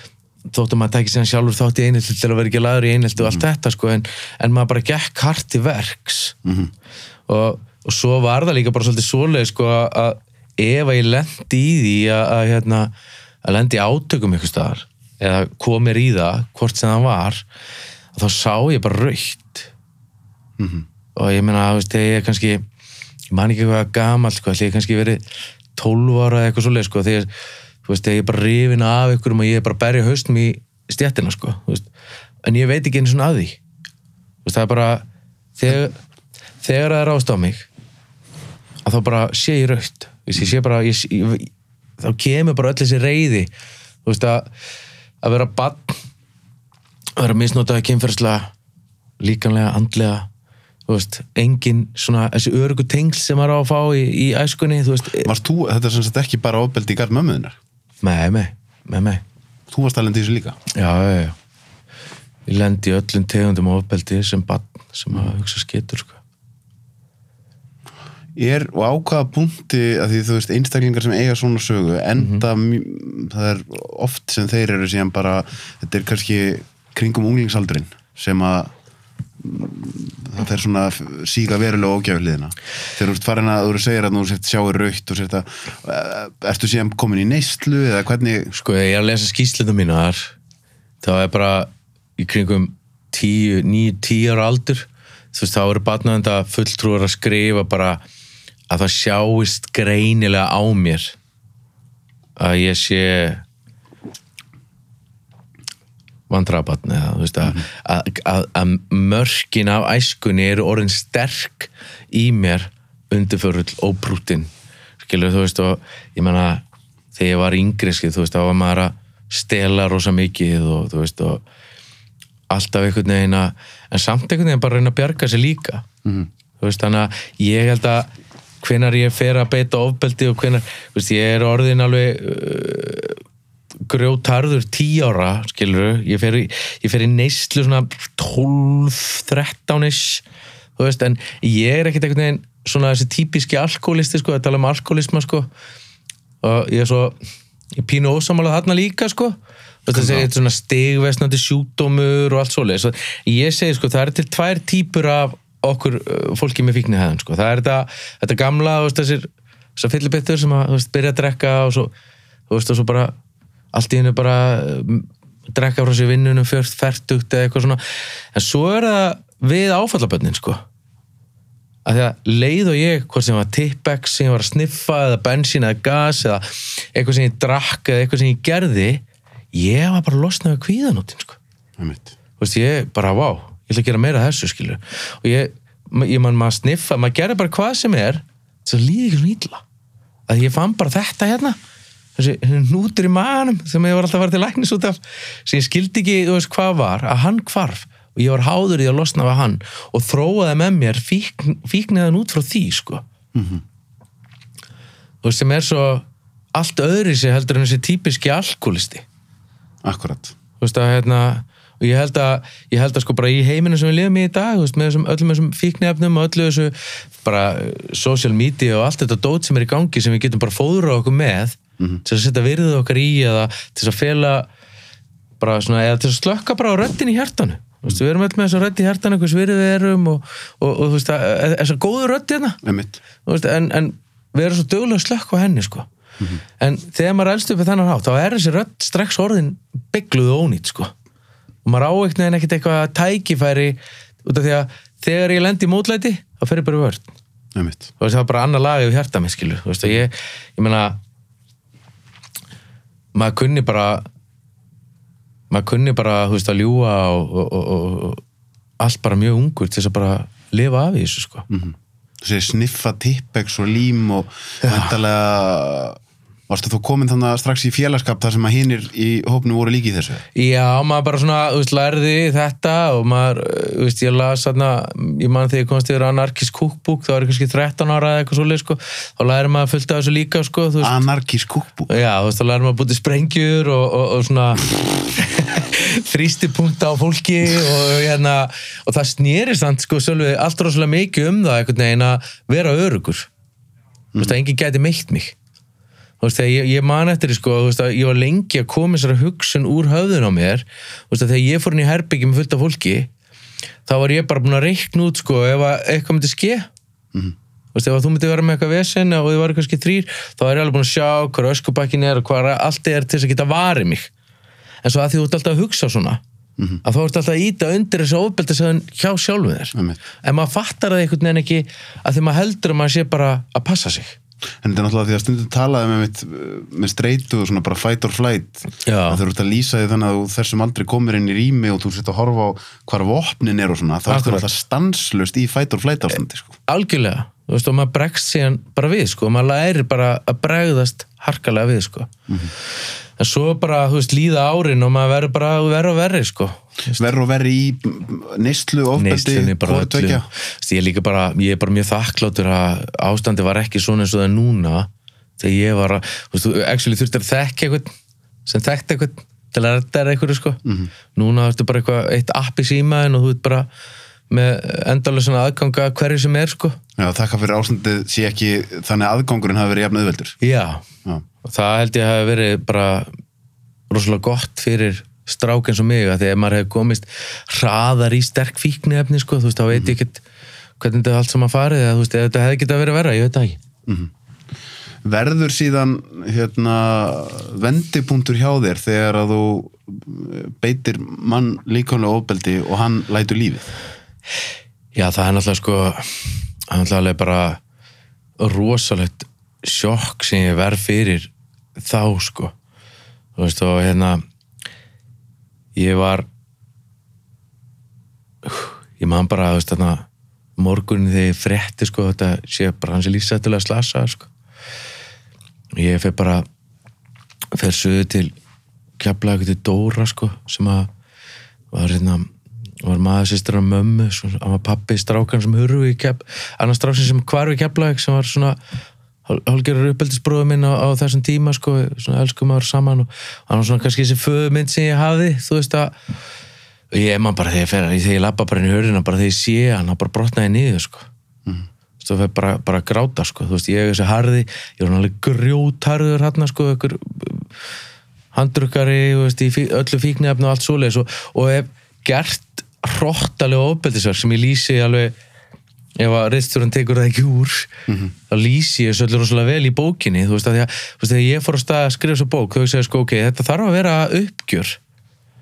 þóttum maður tæki síðan sjálfur þátt í einhelti til að vera ekki laður í einhelti og allt þetta sko, en, en maður bara gekk hart til verks. Og, og svo var það líka bara svolítið svoleið sko, að ef að ég lendi í því að, að, hérna, að lendi átökum ykkur staðar eða komir í það, hvort sem það var þá sá ég bara raukt og ég meina, þú veist, ég er kannski ég man ekki eitthvað gamall, sko, ætli ég kannski verið 12 ára eða eitthvað svoleið, sko, þegar, þú veist, ég er bara rifin af ykkurum og ég er bara að berja haustum í stjættina, sko, en ég veit ekki einu svona að því, veist, það er bara, þegar, þegar það er ást á mig, að þá bara sé ég raukt, þú veist, ég sé bara, ég, ég, þá kemur bara öll þessi reyði, veist, að, að vera bann, að vera misnotaði kynferðslega, líkanlega, andlega, veist, engin svona, þessi örugu tengsl sem maður á að fá í, í æskunni, þú veist, Varst þú, þetta er sem sagt ekki bara ofbeldi í garð mömmuðinnar með, með, með, með, Þú varst alveg í þessu líka? Já, já, já, ég lendi í öllum tegundum ofbeldi sem bann, sem að hugsa skitur, sko. er og á hvaða punkti að því þú veist einstaklingar sem eiga svona sögu enda mm það er oft sem þeir eru síðan bara þetta er kannski kringum unglingsaldurinn sem að mm, það fer svona að síga verulega ógæfliðina þegar þú ert farin að þú eru segir að þú sért sjáir raukt og sért að eh, ertu síðan komin í neyslu eða hvernig Sko, ég er að lesa skýslunum mínar þá er bara í kringum 10, 9, 10 ára aldur þú veist, þá eru barnavenda fulltrúar að skrifa bara að það sjáist greinilega á mér að ég sé vandrabarn eða þú veist að, að, að, að mörkin af æskunni eru orðin sterk í mér undirförull og brútin skilur þú veist og ég menna þegar ég var yngri skil þú veist þá var maður að stela rosa mikið og þú veist og alltaf einhvern veginn að en samt einhvern veginn bara að reyna að bjarga sér líka. Mhm. þú veist þannig að ég held að hvenar ég fer að beita ofbeldi og hvenar, þú veist ég er orðin alveg uh, grjótarður tí ára, skilur ég fer, í- ég fer í neyslu svona 12-13 þú veist, en ég er ekkert einhvern veginn svona þessi típiski alkoholisti sko, að tala um alkoholisma sko. Og ég er svo ég pínu ósamálað þarna líka sko. Þessi eitthvað svona stigvesnandi sjúkdómur og allt svoleið ég segi sko, það er til tvær típur af okkur uh, fólki með fíknir hefðan sko. það er þetta, þetta gamla þessir, þessar fyllibittur sem að veist, byrja að drekka og svo, veist, og svo bara allt í hennu bara um, drekka frá sér vinnunum fjörð, færtugt eða eitthvað svona. En svo er það við áfallabönnin sko. Að því að leið og ég, hvort sem var tippex sem ég var að sniffa eða bensín eða gas eða eitthvað sem ég drakk eða eitthvað sem ég gerði ég var bara losnað við kvíðanóttin sko. Þú veist, ég bara, vá, ég ætla að gera meira þessu skilur og ég, ég man maður sniffa maður gerði bara hvað sem er þess að líði ekki svona illa. Að ég fann bara þetta hérna þessi hnútur í maganum sem ég var alltaf að fara til læknis út af sem ég skildi ekki, þú veist, hvað var að hann hvarf og ég var háður í að losna við hann og þróaði með mér fíkn, fíkniðan út frá því, sko. Þú veist, sem er svo allt öðri sig heldur en þessi típiski alkoholisti Akkurat. þú veist að hérna og ég held að, ég held að sko bara í heiminu sem við lifum í í dag, veist, með þessum, öllum þessum fíknefnum og öllu þessu bara uh, social media og allt þetta dót sem er í gangi sem við getum bara fóðra okkur með til að setja virðið okkar í eða til að fela bara svona, eða til að slökka bara á röddin í hjartanu. Þú veist, við erum öll með þessa rödd í hjartanu hvers virðið við erum og, og, og þú veist, að- að- þessa góðu rödd hérna. En, en við erum svo dögulega slökk á henni sko. en þegar maður elst upp við þennan hátt þá er þessi rödd strax orðin byggluð og ónýtt sko. og maður á ekkert neginn ekkert eitthvað tækifæri út af því að þegar ég lendi í mótlæti þá fer ég bara. Þú veist, það var bara annar lagi við hjarta og ég, ég meina maður kunni bara maður kunni bara þú veist, að ljúga og, og, og, og, allt bara mjög ungur til þess að bara lifa af í þessu sko. Þessi sniffa tippex og lím og vendalega varstu þú komin þannig strax í félagskap þar sem að hinir í hópnu voru líki í þessu? Já, maður bara svona, þú veist, lærði þetta og maður, þú veist, ég las þarna, ég man þegar ég komst yfir anarkist kúkbúk, það var kannski 13 ára eða eitthvað svoleið, sko, þá læri maður fullt af þessu líka, sko, þú veist, Anarkís kúkbú já, þú veist, þá læri maður bútið sprengjur og, og, og svona þrýstipunkta á fólki og hérna, og það snýri samt, sko, svolítið allt rosalega mikið um það, einhvern veginn að vera örugur, þú veist, þú ég, ég man eftir því, sko, þú veist, ég var lengi að koma þessara hugsun úr höfðun á mér. Þú veist, þegar ég fór inn í herbyggi með fullt af fólki þá var ég bara búin að reikna út, sko, ef að eitthvað myndi ske. Þú veist, ef að þú myndi vera með eitthvað vesen og þið varu kannski þrýr, þá er ég alveg búin að sjá hvað öskubakkin er og hvað allt er til þess að geta varið mig. En svo að því þú ert alltaf að hugsa svona að þá ert alltaf að íta undir þessu ofbeldisöðun hjá sjálfu þér. Einmitt. en maður fattar það einhvern veginn ekki að En þetta er náttúrulega því að stundum talaði með, mitt, með streitu og svona bara fight or flight. Já. að þú ert að lýsa því þannig að þú þessum aldrei komir inn í rými og þú sett að horfa á hvar vopnin er og svona, þá ertu alltaf stanslust í fight or flight ástandi sko. algjörlega, þú veist, og maður bregst síðan bara við, sko, maður læri bara að bregðast harkalega við, sko en svo bara, þú veist, líða árin og maður verður bara verður og verri, sko. Verður og verri í neyslu, ofbeldi, hvort veist, ég er líka bara, ég er bara mjög þakkláttur að ástandi var ekki svona eins og það er núna þegar ég var að, þú veist, actually þurfti að þekka eitthvað sem þekkti eitthvað til að redda þér eitthvað, sko núna ertu bara eitthvað, eitt app í símaðin og þú ert bara með endalega svona aðganga að hverju sem er, sko. Já, þakka fyrir ástandið sé ekki þannig að aðgangurinn hafi verið jafn auðveldur. Já, Já, og það held ég að hafa verið bara rosalega gott fyrir strák eins og mig að því að maður hefur komist hraðar í sterk fíkniefni sko, þú veist, þá veit ég ekkert hvernig þetta allt saman farið eða þú veist, eða þetta hefði getað verið verra, ég veit það ekki. Verður síðan hérna vendipunktur hjá þér þegar að þú beitir mann líkamlega ofbeldi og hann lætur lífið? Já, það er náttúrulega sko það er náttúrulega bara rosalegt sjokk sem ég verð fyrir þá sko. Þú veist og hérna ég var ég man bara þú veist þarna morgunin þegar ég frétti sko þetta sé bara hans er lífsættilega slasa sko. Ég fer bara fer söðu til keflaði til Dóra sko sem að var hérna var maður sýstur af mömmu hann var pappi strákan sem hurfu í kepp annars strákan sem hvarfi keflaði sem var svona hálfgerður uppeldisbróðu minn á, á þessum tíma sko, svona elskum að vera saman og hann var svona kannski þessi föðmynd sem ég hafði þú veist að ég man bara þegar ég fer, þegar ég lappa bara inn í hörðina bara þegar ég sé hann, hann bara brotnaði niður sko. Mm. þú veist, bara, bara að gráta sko. Þú veist, ég er þessi harði, ég var alveg grjótharður hann sko, ykkur handrukkari, þú veist, í öllu fíknefni og allt svoleiðis. Og, og hef gert hróttalega ofbeldisverk sem ég lýsi alveg ef að reisturinn tekur það ekki úr mm -hmm. þá lýsi ég öllu rosalega vel í bókinni þú veist að því að, þú veist, þegar ég fór að stað að skrifa þessu bók, þau segja sko, ok, þetta þarf að vera uppgjör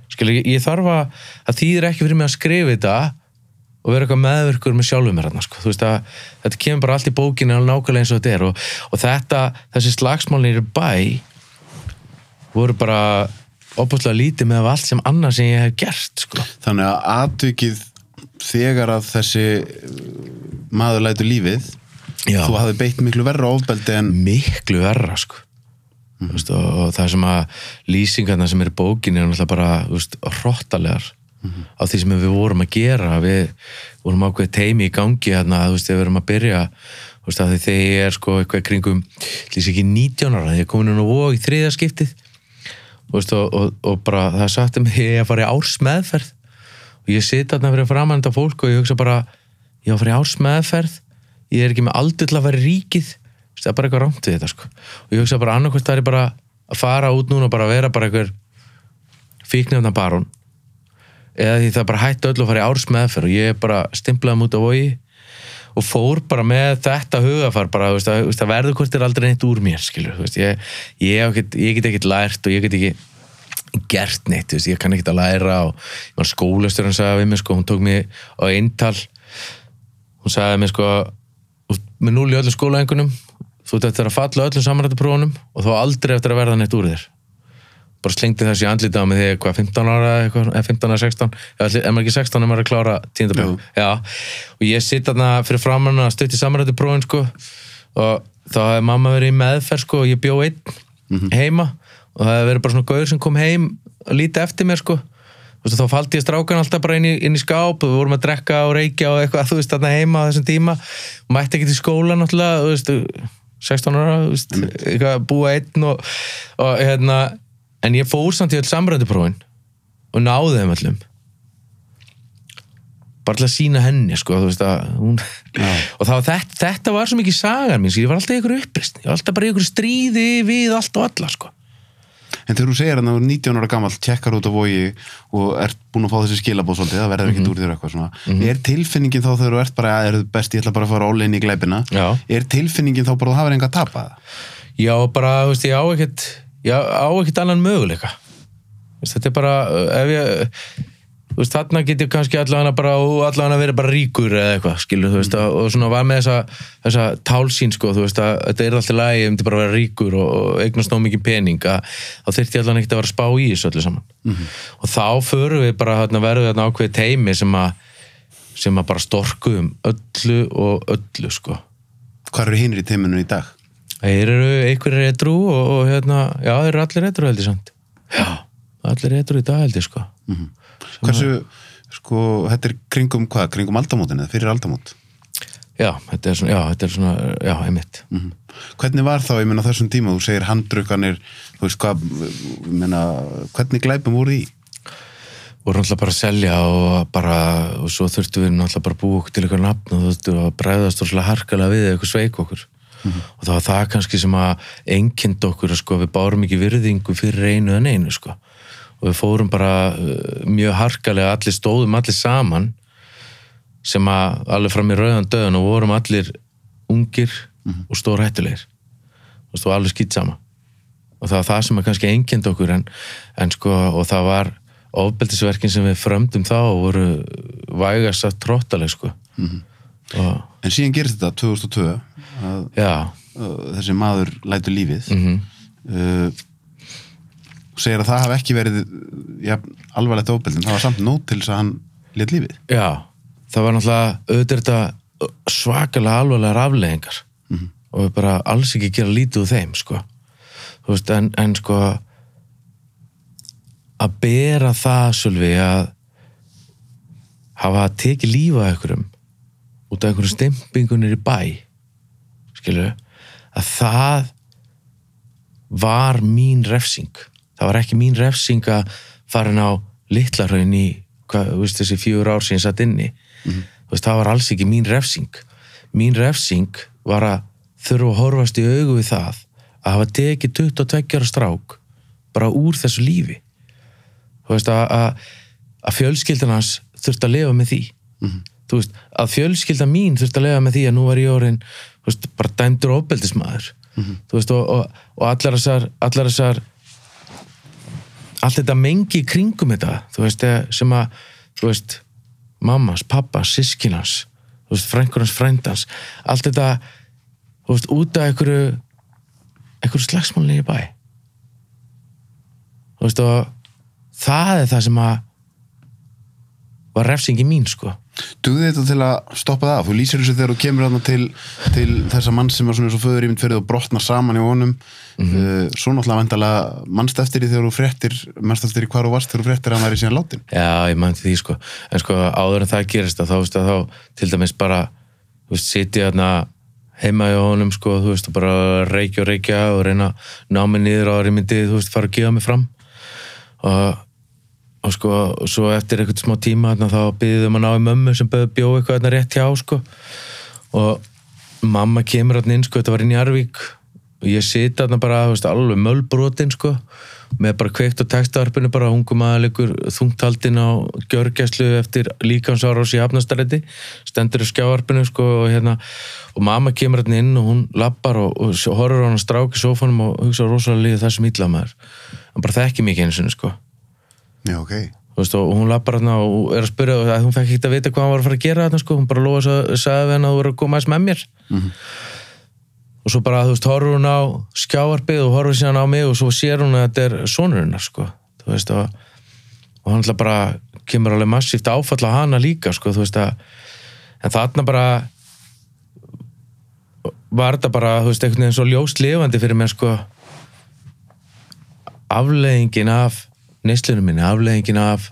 skilur, ég, ég þarf að það þýðir ekki fyrir mig að skrifa þetta og vera eitthvað meðvirkur með sjálfum mér sko. þú veist að þetta kemur bara allt í bókinni og nákvæmlega eins og þetta er og, og þetta, þessi slagsmálnir í bæ voru bara opastlega lítið með allt sem annað sem ég hef gert sko. Þannig að atvikið þegar að þessi maður lætu lífið Já. þú hafði beitt miklu verra ofbeldi en miklu verra sko mm. veist, og, og það sem að lýsingarna sem er í bókinni er náttúrulega bara veist, hrottalegar mm. á því sem við vorum að gera við vorum ákveð teimi í gangi hérna, þú veist, við vorum að byrja þú veist, að þegar ég er sko eitthvað kringum lýs ekki 19 ára, þegar ég komin inn á vóg í þriðaskiptið og, og, og bara það sagti mig ég að fara í árs meðferð og ég sita þarna fyrir framhænda fólk og ég hugsa bara ég á að fara í árs meðferð ég er ekki með aldur til að vera ríkið. Það er bara eitthvað rámt við þetta sko. og ég hugsa bara annarkvæmst það er bara að fara út núna og bara vera bara einhver fíknefna barón eða því það bara hætti öll að fara í árs meðferð og ég bara stimplaði mútið á vogi og fór bara með þetta hugafar bara, að, verður hvort er aldrei neitt úr mér skilur, veist, ég, ég, get, ég get ekkert lært og ég get ekki gert neitt, ég kann ekkert að læra og skólastur hann sagði við mig sko, hún tók mig á eintal. Hún sagði mig sko með núl í öllu skólaengunum þú ert eftir að falla öllum samrættuprófunum og þá aldrei eftir að verða neitt úr þér. Bara slengdi þessi andlita á mig þegar hvað 15 ára eða 15 ára 16 eða maður ekki 16 en maður er að klára tíndabróf og ég sitt aðna fyrir framann að stutti samrættuprófin sko og þá hefði mamma verið í meðferð sko og ég bjó einn -hmm. heima og það hefði verið bara svona gauður sem kom heim að líti eftir mér sko. Veist, þá faldi ég strákan alltaf bara inn í, inn í skáp og við vorum að drekka og reykja og eitthvað þú veist, þarna heima á þessum tíma. Og mætti ekki til skóla náttúrulega þú veist, 16 ára, þú veist, eitthvað búa einn og, og hérna en ég fór samt í öll samræðuprófin og náði þeim öllum. Bara til að sína henni sko, þú veist að hún og það, þetta, þetta var svo mikið sagar mín, ég var alltaf ykkur upprist ég var alltaf bara ykkur stríði við allt og alla sko En þegar þú segir að það er 19 ára gammal tjekkar út á vogi og ert búin að fá þessi skilabóð svolítið, það verður ekkert -hmm. úr þér eitthvað svona mm -hmm. er tilfinningin þá þegar þú ert bara að er það best, ég ætla bara að fara álein í gleipina er tilfinningin þá bara að það verður enga að tapa það? Já, bara, þú veist, ég á ekkert ég á ekkert annan möguleika þetta er bara ef ég veist, þarna getur kannski allavega bara allavega verið bara ríkur eða eitthvað skilur, þú veist, mm. og svona var með þessa þessa tálsín, sko, þú veist, að þetta er alltaf lægi, ég myndi bara vera ríkur og, eignast ná mikið pening, að þá þurfti allavega ekkert að vera að spá í þessu öllu saman mm -hmm. og þá förum við bara þarna verðum við þarna ákveðið teimi sem að sem að bara storkuðum öllu og öllu, sko Hvað eru hinnir í teiminu í dag? Þeir eru einhverjir edru og, og hérna, já, þeir eru allir edru held ég samt Já, allir edru í dag held ég, sko mm -hmm. Hversu, sko, þetta er kringum hvað? Kringum aldamótin eða fyrir aldamót? Já, þetta er svona, já, þetta er svona, já, einmitt. Mm -hmm. Hvernig var þá, ég menna þessum tíma, þú segir handrukkanir, þú veist hvað, ég menna, hvernig glæpum voru í? Voru náttúrulega bara að selja og bara, og svo þurftu við náttúrulega bara að búa okkur til eitthvað nafn og þurftu að bræðast svolítið harkalega við eitthvað sveik okkur. Mm -hmm. Og það var það kannski sem að engind okkur, sko, við bárum ekki virðingu fyrir einu en einu, sko og við fórum bara mjög harkalega allir stóðum allir saman sem að allir fram í rauðan döðun og vorum allir ungir mm -hmm. og stór hættulegir og allir skýt sama og það var það sem að kannski engind okkur en, en sko, og það var ofbeldisverkin sem við frömdum þá og voru vægast að tróttaleg sko. Og En síðan gerist þetta 2002 að, að þessi maður lætur lífið. Mhm. Uh, og segir að það hafi ekki verið ja, alvarlegt ofbeldin, það var samt nót til þess að hann lét lífið. Já, það var náttúrulega auðvitað svakalega alvarlegar afleðingar og við bara alls ekki gera lítið úr þeim sko. Þú veist, en, en sko að bera það svolvi að hafa tekið lífa einhverjum út af einhverjum stempingunir í bæ skilur að það var mín refsing það var ekki mín refsing að fara inn á litlarhaun í hvað, veist, þessi fjögur ár síðan satt inni. Þú veist, það var alls ekki mín refsing. Mín refsing var að þurfa að horfast í augu við það að hafa tekið 22 ára strák bara úr þessu lífi. Veist, að, að, að fjölskyldan hans þurfti að lifa með því. Þú veist, að fjölskylda mín þurfti að lifa með því að nú var ég orðin bara dæmdur ofbeldismæður þú veist, og, og, og allar þessar allar þessar allt þetta mengi kringum þetta þú veist, eh, sem að þú veist, mammas, pappas, sískinans þú veist, frænkurans, frændans allt þetta, þú veist, út af einhverju einhverju slagsmálni í bæ. Þú veist, og það er það sem að var refsingi mín, sko Dugði þetta til að stoppa það? Þú lýsir þessu þegar þú kemur þarna til, til þessa mann sem var svona eins og föður ímynd fyrir og brotnar saman í honum. Uh, svo náttúrulega vendalega mannst eftir því þegar þú fréttir mannst eftir því hvar þú varst þegar þú fréttir að hann væri síðan látin Já, ég mann því sko. En sko áður en það gerist að þá, veist, að þá til dæmis bara, sitja þarna heima í honum sko þú veist, og bara reykja og reykja og reyna að ná mig niður á þeirri myndi, þú veist, fara að gefa mig fram. Og, og sko og svo eftir eitthvað smá tíma þarna, þá byggðum að ná í mömmu sem bjóð eitthvað þarna rétt hjá sko. Og mamma kemur þarna inn sko, þetta var í Arvík og ég sita þarna bara, þú veist, alveg mölbrotin sko, með bara kveikt á textavarpinu bara hungum aðleikur þungtaldin á gjörgæslu eftir líkansára í Hafnastaræti stendur í skjávarpinu sko og hérna og mamma kemur hérna inn og hún lappar og, og horfur á hann að strák í sófanum og hugsa rosalega líða það sem illa maður. Hann bara þekki mikið einu sinni sko Já, ok. Þú veist, og hún lappar hérna og er að spyrja að hún fekk ekki að vita hvað hann var að fara að gera hérna sko, hún bara lofa að sagði hann að þú verður að koma aðeins með mér. Og svo bara, þú veist, horfur hún á skjáarpið og horfur síðan á mig og svo sér hún að þetta er sonur hennar, sko. Þú veist, og, og hann ætla bara kemur alveg massíft áfall á hana líka, sko, þú veist að en þarna bara var þetta bara, þú veist, einhvern veginn svo ljóst lifandi fyrir mér, sko. Afleðingin af neyslunum minni, afleðingin af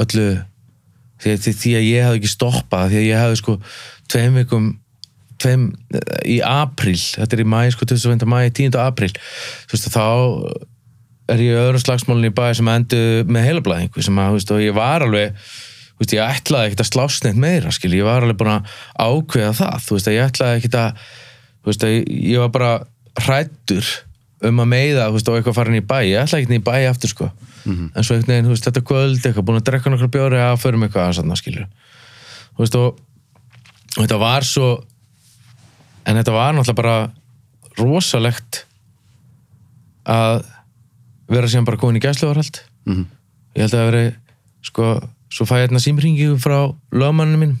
öllu því, því, því að ég hafði ekki stoppað því að ég hafði sko tveim vikum tveim, í apríl þetta er í mæ, sko 20. mæ, 10. apríl þú veist, þá er ég í öðrum slagsmálunni í bæ sem endu með heilablaðingu sem að, þú veist, og ég var alveg þú veist, ég ætlaði ekkert að slást neitt meira, skil, ég var alveg búin að ákveða það, þú veist, að ég ætlaði ekkert að þú veist, að ég var bara hrættur um að meiða, þú veist, og eitthvað farin í bæ, ég ætlaði ekkert í bæ aftur, sko en svo einhvern veginn, þú veist, þetta kvöld eitthvað, búin að drekka nokkra bjóri að förum eitthvað að sanna, skilur þú veist, og, og þetta var svo en þetta var náttúrulega bara rosalegt að vera síðan bara komin í gæsluvarhald Mhm. ég held að það veri sko, svo fæ ég hérna símringi frá lögmanninu mín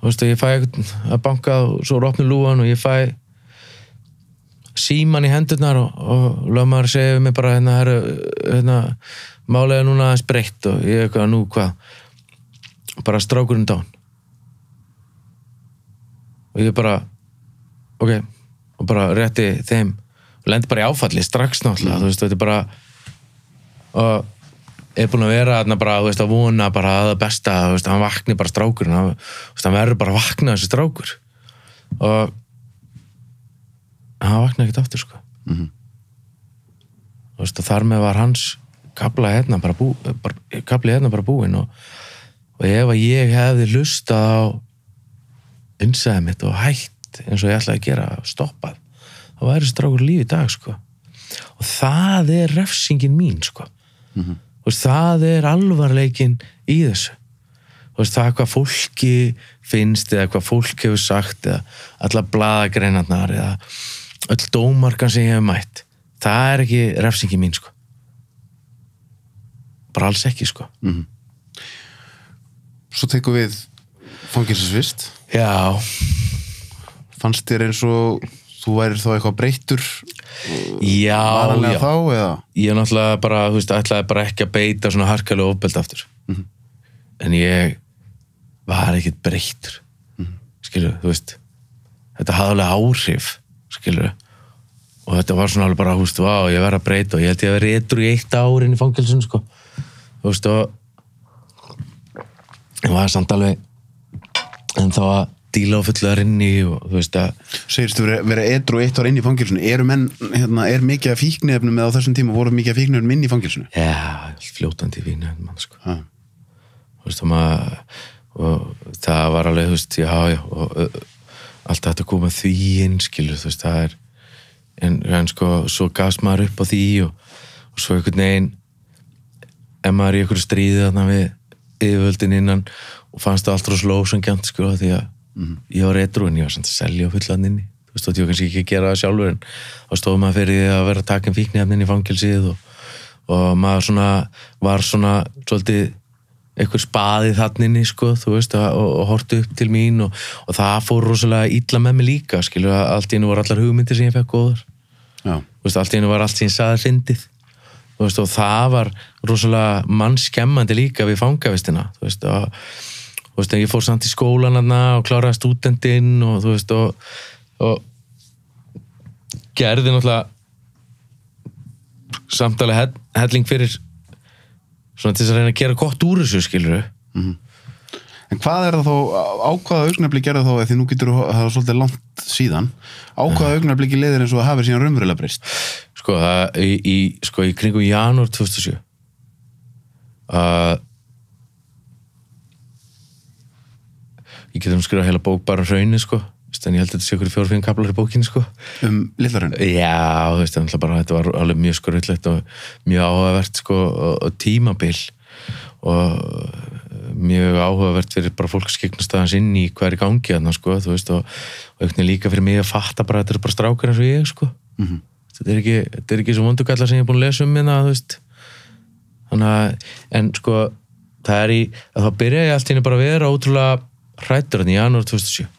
þú veist ég fæ eitthvað að banka og svo er opnið lúan og ég fæ síman í hendurnar og, og lögmaður segir við mig bara hérna, herru, hérna málega núna aðeins breytt og ég eitthvað nú hvað? Bara strákurinn dán og ég bara ok, og bara rétti þeim og lendi bara í áfalli strax náttúrulega, þú veist, þetta er bara og er búin að vera þarna bara, þú veist, að vona bara að það besta, þú veist, hann vakni bara strákurinn hann, hann verður bara að vakna þessi strákur. Og hann vaknaði ekkert aftur, sko Mhm. þú veist, þar með var hans kapla hérna bara bú hérna bara búinn og, og ef að ég hefði lustað á innsæði mitt og hætt eins og ég ætlaði að gera, stoppað þá væri strákur líf í dag, sko og það er refsingin mín, sko Mhm. og það er alvarleikin í þessu veist, það hvað fólki finnst eða hvað fólk hefur sagt eða alla bladagreinarnar eða öll dómarkan sem ég hef mætt það er ekki refsingi mín sko. Bara alls ekki sko. Svo tekum við fangilsisvist já, Fannst þér eins og þú værir þá eitthvað breyttur? Já, já. þá eða? ég náttúrulega bara, þú veist, ætlaði bara ekki að beita svona harkalega ofbeld aftur. En ég var ekkert breyttur. Skilur, þú veist þetta hafði alveg áhrif skilur og þetta var svona alveg bara, veist, vá, ég verð að breyta og ég held ég að vera reytur í eitt ár inn í fangilsun, sko. Þú veist, og ég var samt alveg en þá að díla á fulluðar inni og þú veist að Segirstu vera, vera edru eitt ár inn í fangilsinu eru menn, hérna, er mikið af fíknefnum eða á þessum tíma voru mikið af fíknefnum inn í fangilsinu já, fljótandi mann, sko. Ha. þú veist, og maður og það var alveg, þú veist, já, já og alltaf þetta koma því inn, skilur, þú veist, það er en, en sko, svo gafst maður upp á því og, og svo einhvern veginn ef maður í einhverju stríði þarna við yfirvöldin innan og fannst það allt rosa lósangjant, sko, því að ég var etru en ég var samt að selja á fullan inni. Þú veist, og ég kannski ekki að gera það sjálfur en þá stóð maður fyrir því að vera taka fíknefnin í fangilsið og, og maður svona var svona svolítið einhver spaði þanninni sko, þú veist, og, og horti upp til mín og, og það fór rosalega illa með mig líka, skilur, að allt í hennu var allar hugmyndir sem ég fekk þú veist, allt í hennu var allt sem ég saði þú veist, og það var rosalega mannskemmandi líka við fangavistina, og en ég fór samt í skólan og kláraði stúdentinn og þú veist, og, og gerði náttúrulega samtali helling fyrir svona til þess að reyna að gera gott úr þessu skilur En hvað er það þó, á hvaða augnablik gerðu þá, því nú getur það svolítið langt síðan, á hvaða augnabliki leiðir eins og það hafi síðan raunverulega breyst? sko, það, í, í, sko, í kringum janúar 2007 að ég getum skrifað heila bók bara um hraunni sko en ég held að þetta sé okkur fjórfinn kaplar í bókinni sko. Um litlarinn? Já, veist, bara, þetta var alveg mjög skurðlegt og mjög áhugavert sko, og, og tímabil. Og mjög áhugavert fyrir bara fólk að skiknast aðeins inn í er í gangi þarna, sko, veist, og, og veginn líka fyrir mig að fatta bara að þetta eru bara strákar eins og ég, sko. Mhm. þetta er ekki, þetta er ekki svo vondugallar sem ég er búin að lesa um minna, veist. Þannig að, en sko það er í, að þá byrja ég allt henni bara að vera ótrúlega hrættur hann í janúar 2007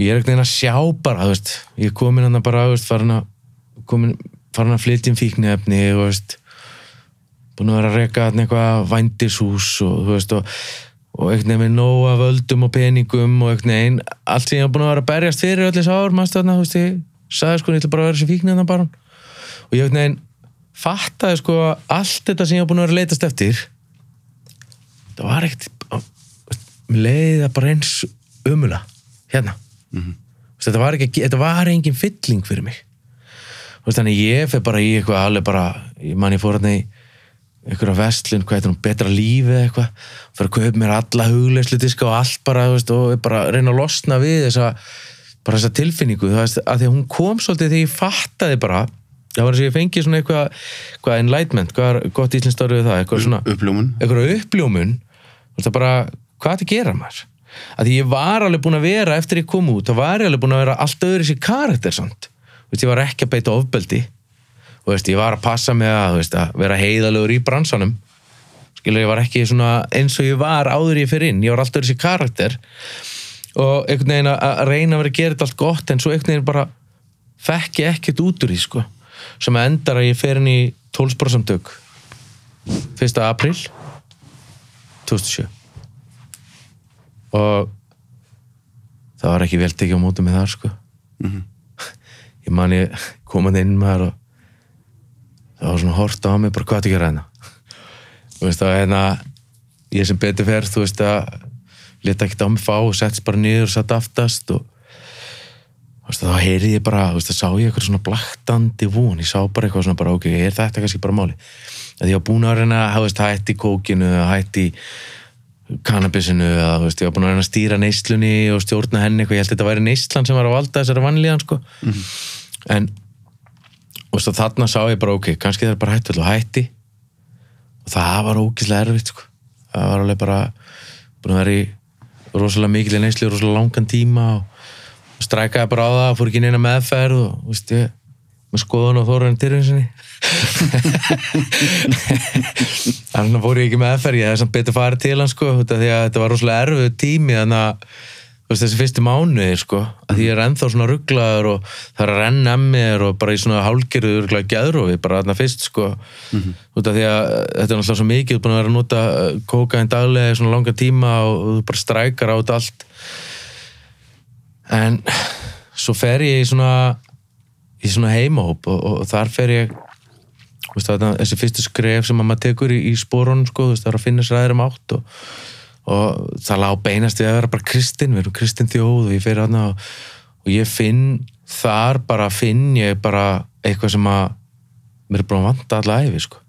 ég er ekkert að sjá bara, veist, ég er komin hann bara, þú veist, farin að að flytja um fíknefni, þú veist búin að vera að þarna eitthvað vændishús og og, og einhvern veginn af völdum og peningum og einhvern veginn allt sem ég var búin að vera að berjast fyrir öll þessu ár, maður veist, ég sagði sko, ég ætla bara að vera þessi fíknefna bara og ég einhvern veginn fattaði sko að allt þetta sem ég var búin að vera að leitast eftir það var ekkert mér leiði það bara eins ömula hérna mm þetta, var ekki, þetta var engin fylling fyrir mig veist, þannig ég fer bara í eitthvað alveg bara, ég man ég fór hérna í einhverja vestlun, hvað heitir hún, betra lífi eða eitthvað, fyrir að kaupa mér alla hugleyslu diska og allt bara, veist, og bara reyna að losna við þessa bara þessa tilfinningu, þú veist, að því að hún kom svolítið þegar ég fattaði bara það var þess að ég fengi svona eitthvað hvað enlightenment, hvað er gott íslenskt orðið það eitthvað svona, Uppljómun? eitthvað uppljómun þú veist, að bara, hvað er þetta að gera maður að ég var alveg búin að vera eftir ég kom út, þá var ég alveg búin að vera allt öðru sér karakter samt, ég var ekki að beita ofbeldi. Og veist, ég var að passa með að, veist, að vera heiðalegur í bransanum. Skilur, ég var ekki eins og ég var áður ég fyrir inn, ég var alltaf þessi karakter. Og einhvern veginn að reyna að vera að gera þetta allt gott en svo einhvern veginn bara fekk ég ekkert út úr því, sko sem endar að ég fer inn í 12% tök 1. april 2007 og það var ekki vel tekið á móti með það, sko. Ég man ég komað inn maður og það var svona hort á mig bara hvað þetta gera hérna? Þú veist að hérna ég sem betur fer, þú veist að leta ekkert á mig fá og settist bara niður og satt aftast og að þá heyrði ég bara, þú veist að sá ég eitthvað svona blaktandi von, ég sá bara eitthvað svona bara ok, er þetta kannski bara máli að ég var búin að reyna, þú veist, hætti kókinu hætti kannabisinu eða, veist, ég var búin að reyna að stýra neyslunni og stjórna henni eitthvað, ég held að þetta væri neyslan sem var að valda þessari vanlíðan, sko. En og svo þarna sá ég bara ok, kannski það er bara hættu og hætti. Og það var ógislega erfitt sko. það var alveg bara búin að vera í rosalega mikil neyslu rosalega langan tíma og, og strækaði bara á það, fór ekki neina meðferð og veist, ég með skoðun á Þóran Tyrfinsinni þannig að fór ég ekki með FR ég hefði samt betur farið til hann sko því að þetta var rosalega erfið tími þannig að þessi fyrstu mánuði sko að því ég er ennþá svona rugglaður og það er að renna að mér og bara í svona hálgerðu rugglaður gæðrófi bara þarna fyrst sko. Út af því að þetta er náttúrulega svo mikið búin að vera að nota kókaðin daglega í svona langa tíma og, og þú bara strækar á þetta allt. En svo fer ég í svona í svona heimahóp og, og, og þar fer ég veist, þarna, þessi fyrstu skref sem að maður tekur í, í spórunum sko, það er að finna sér aðeins um átt og, og það lág beinast við að vera bara kristinn, við erum kristinn þjóð og ég fer aðna og, ég finn þar bara finn ég bara eitthvað sem að mér er bara að vanta alla æfi sko.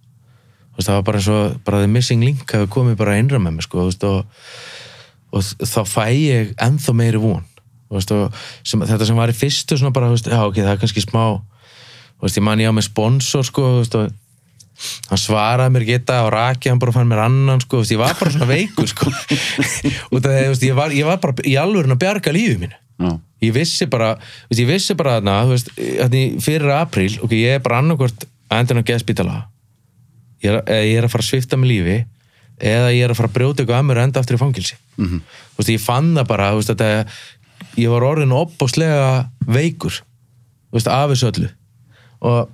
Það var bara eins og bara the missing link hefur komið bara að innra með mig sko, og, þá fæ ég ennþá meiri von veist, sem, þetta sem var í fyrstu svona bara, veist, já ok, það er kannski smá veist, ég man ég á með sponsor sko, hann svaraði mér geta og raki hann bara fann mér annan sko, ég var bara svona veikur sko og það, ég var, ég var bara í alvörin að bjarga lífið mínu Já. ég vissi bara, ég vissi bara þú veist, fyrir apríl ok, ég er bara annarkvort að endur á geðspítala ég ég er að fara að svifta með lífi eða ég er að fara að brjóta ykkur að mér enda aftur í fangilsi Mhm. þú veist, ég fann það bara, veist, þetta ég var orðin opbóslega veikur veist, af þessu öllu. Og,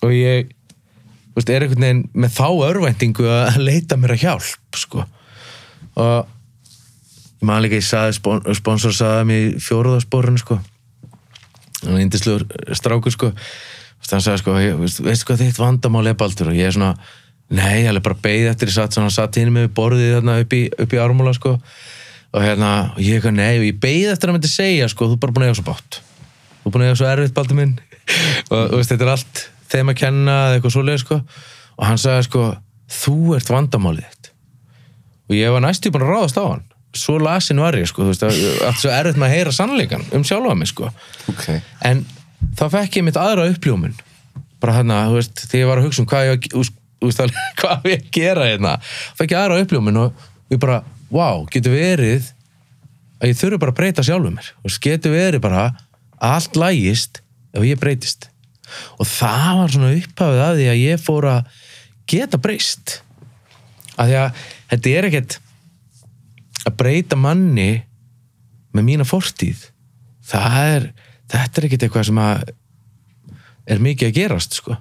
og ég veist, er einhvern veginn með þá örvæntingu að leita mér að hjálp sko. Og ég man líka, ég saði, spon, sponsor saði mér í fjóruðarsporinu sko. Hann er indislegur strákur sko. Hann sagði sko, veistu hvað þitt vandamál er baldur? Og ég er svona, nei, ég alveg bara beið eftir ég satt, svona, satt hinn með borðið upp í, í ármúla sko og hérna, og ég eitthvað, nei, og ég beið eftir að hann myndi segja sko, þú er bara búin að eiga svo bátt þú er búin að eiga svo erfitt baldur minn. Og þú veist, þetta er allt þeim að kenna eða eitthvað svoleið sko. Og hann sagði sko, þú ert vandamálið þitt. Og ég var næstu búin að ráðast á hann. Svo lasin var ég sko, þú veist, að- allt svo erfitt með að heyra sannleikan um sjálfa mig sko. Ok. En þá fekk ég mitt aðra uppljómun. Bara hérna, þú veist, þegar ég var að hugsa um hvað ég, wow, getur verið að ég þurfi bara að breyta sjálfum mér. Og getur verið bara að allt lægist ef ég breytist. Og það var svona upphafið að því að ég fór að geta breyst. Að því að þetta er ekkert að breyta manni með mína fortíð. Það er, þetta er ekkert eitthvað sem að er mikið að gerast sko.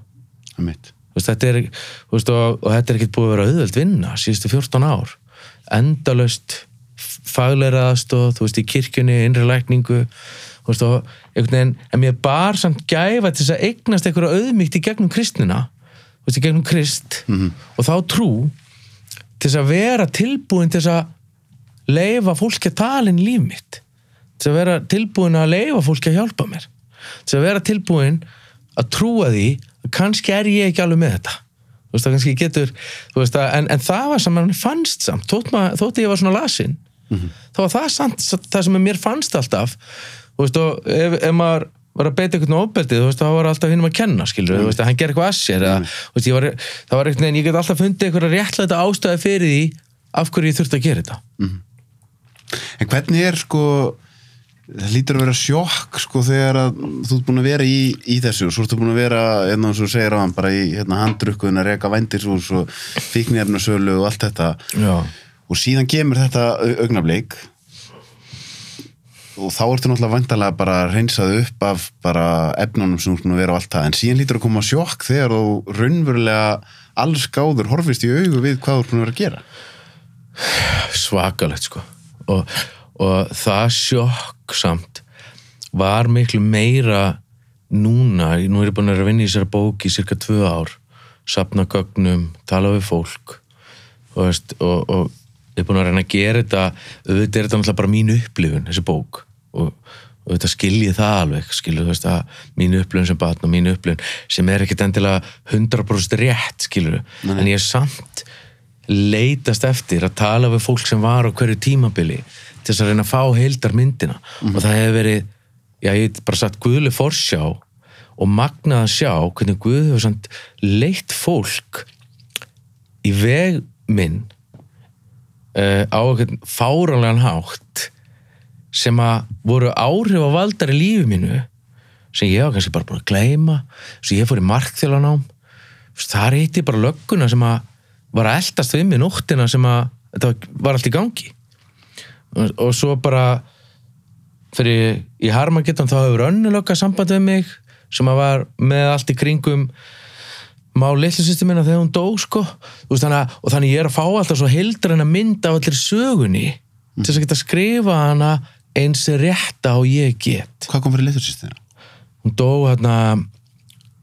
Veist, þetta er, þú veist, og, og þetta er ekkert búið að vera auðveld vinna síðustu 14 ár endalaust fagleiraðast og þú veist í kirkjunni, innri lækningu þú veist og einhvern veginn en mér bar samt gæfa til þess að eignast einhverja auðmýkt í gegnum kristnina þú veist í gegnum krist. Og þá trú til þess að vera tilbúin til þess að leifa fólki að tala inn líf mitt. Til að vera tilbúin að leifa fólki að hjálpa mér. Til að vera tilbúin að trúa því að kannski er ég ekki alveg með þetta þú veist það kannski getur þú veist, að, en, en það var sem mann fannst samt. Þótt, maður, þótt ég var svona lasin þá var það samt það sem mér fannst alltaf. Þú veist og ef, ef maður var að beita einhvern ofbeldið, þú veist, þá var alltaf hinn um að kenna, skilur, þú veist, að hann ger eitthvað að sér eða, þú veist, ég var, það var einhvern veginn, ég get alltaf fundið einhverja réttlæta ástæði fyrir því af hverju ég þurfti að gera þetta. En hvernig er sko það lítur að vera sjokk sko þegar að þú ert búin að vera í, í þessu og svo ertu búin að vera, hérna eins og segir á hann bara í hérna, handrukkuðin að reka vændishús og fíknirnasölu og allt þetta. Já, og síðan kemur þetta au- augnablik og þá ertu náttúrulega vantarlega bara reynsað upp af bara efnunum sem þú ert búin að vera og allt það. En síðan lítur að koma sjokk þegar þú raunverulega alls gáður horfist í augu við hvað þú ert búin að vera að gera. Svakalegt sko. Og, og það sjokk samt var miklu meira núna, nú er ég búin að vinna í þessari bók í cirka tvö ár. Sapna gögnum, tala við fólk. Og, veist, og, og ég er búin að reyna að gera þetta. Auðvitað er þetta bara mín upplifun þessi bók. Og, og þetta skilji það alveg skilju þú veist að mín upplifun sem batn og mín upplifun sem er ekkert endilega 100% rétt skilju en ég er samt leitast eftir að tala við fólk sem var á hverju tímabili til þess að reyna að fá heildar myndina og það hefur verið, já ég hef bara sagt Guðlu forsjá og magnað að sjá hvernig Guð hefur leitt fólk í veg minn uh, á einhvern fáranlegan hátt sem að voru áhrif á valdar í lífi mínu sem ég var kannski bara búin að gleyma svo ég fór í markþjólanám þar hitti ég bara lögguna sem að var að eldast við mig nóttina sem að þetta var allt í gangi. Og, og svo bara fyrir í Harmageddon þá hefur önnulögga samband við mig sem að var með allt í kringum má litlusystemina þegar hún dó sko. Veist, þannig að, og þannig ég er að fá alltaf svo hildar en að mynda af allir sögunni til þess að geta skrifa hana eins rétta og ég get. Hvað kom fyrir leitursýstina? hún dó hérna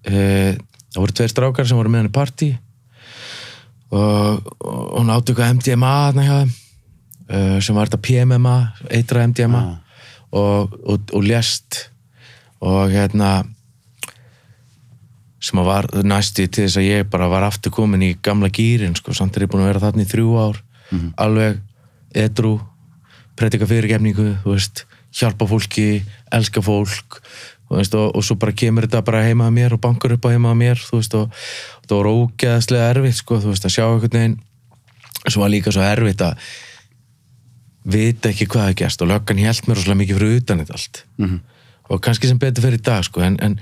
e, það voru tveir strákar sem voru með hann í partí og, hún átti eitthvað MDMA hérna hjá þeim e, sem var þetta PMMA eitra MDMA og, og, og lést. Og hérna sem að var næstu til þess að ég bara var aftur komin í gamla gýrin sko, samt er ég búin að vera þarna í þrjú ár. Alveg edru predika fyrirgefningu, veist hjálpa fólki, elska fólk veist, og, og svo bara kemur þetta bara heima að mér og bankar upp á heima að mér veist, og, það var ógeðslega erfitt sko, veist, að sjá einhvern veginn sem var líka svo erfitt að vita ekki hvað það gerst og löggan held mér rosalega mikið fyrir utan þetta allt Mhm. og kannski sem betur fyrir í dag sko, en, en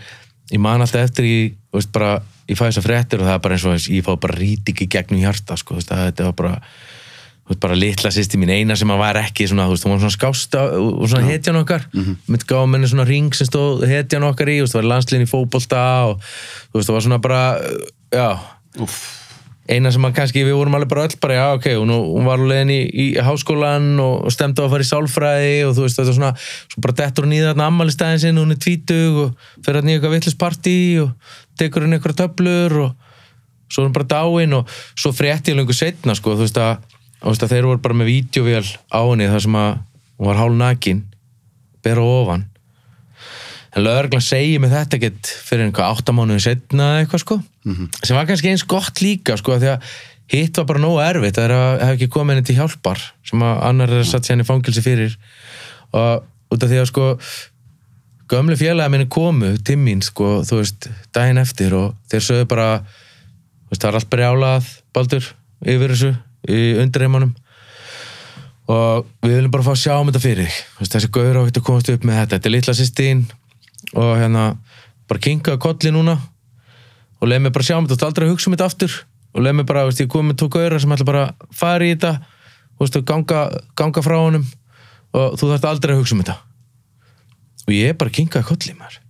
ég man alltaf eftir veist, bara ég fæði þess að fréttir og það er bara eins og ég fá bara rít ekki gegnum hjarta, sko, þú veist, að þetta var bara þú veist, bara litla sýsti mín eina sem að var ekki svona, þú veist, hún var svona skásta og svona hetjan okkar, mm -hmm. mitt gáða menni svona ring sem stóð hetjan okkar í, þú veist, það var landslinn í fótbolta og þú veist, það var svona bara já, Úff, eina sem að kannski við vorum alveg bara öll bara, já, ok, hún, hún var alveg í, í háskólan og stemdi á að fara í sálfræði og þú veist, þetta er svona, svo bara dettur hún í þarna ammælistæðin sinn, hún er tvítug og fer hann í eitthvað vittlust partí og tekur hann eitthvað töflur og svo er hún bara dáin og svo frétti ég lengur setna, sko, þú veist að, veist að þeir voru bara með vídeovél á henni þar sem að hún var hálf nakin bera ofan. En lögreglan segi með þetta ekkert fyrir einhvað áttamánuðin setna eitthvað sko. Sem var kannski eins gott líka sko því að hitt var bara nógu erfitt. Það er að hafa ekki komið henni til hjálpar sem að annar er satt sér henni fangilsi fyrir. Og út af því að sko gömlu félagi minni komu til mín sko þú veist daginn eftir og þeir sögðu bara þú veist það er allt brjálað baldur yfir þessu í undirreimunum og við viljum bara fá að sjá um þetta fyrir þessi gaur á að komast upp með þetta. Þetta er litla sýstín og hérna bara kinkaði kolli núna og leið mig bara sjá um þetta. Og aldrei hugsa um þetta aftur. Og leið mig bara, veist, ég kom með tók gaurar sem ætla bara að fara í þetta. Veist, ganga, ganga frá honum. Og þú þarft aldrei að hugsa um þetta. Og ég bara kinkaði kolli veist,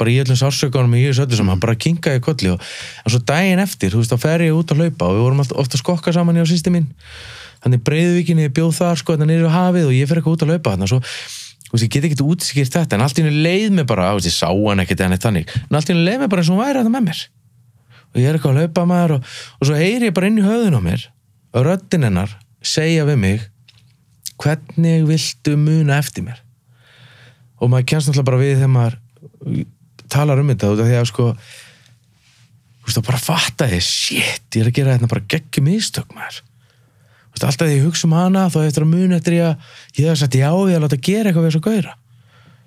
bara í öllum sársökunum í þessu öllu saman, bara kinkaði kolli og en svo daginn eftir, þú veist, þá fer ég út að hlaupa og við vorum ofta að skokka saman í á sýsti mín. Þannig breyðvíkinni, bjóð þar sko, þannig niður á hafið og ég fer eitthvað út að hlaupa þannig svo, þú veist, ég get ekkert útskýrt þetta en allt í henni leið mig bara, þú veist, ég sá hann ekkert en allt í henni leið mig bara eins og hún væri þetta með mér. Og ég er eitthvað að hlaupa maður og, og svo heyri ég bara inn í höfðun á mér og röddin hennar segja við mig hvernig viltu muna eftir mér? Og maður kennst náttúrulega bara við þegar maður talar um þetta út af því að sko þú veist, þá bara fatta ég, shit, ég er að gera þetta bara geggjum mistök maður. Þú veist, alltaf því ég hugsa um hana þá eftir að muna eftir ég að ég hef sagt já, ég að láta gera eitthvað við þessu gauðra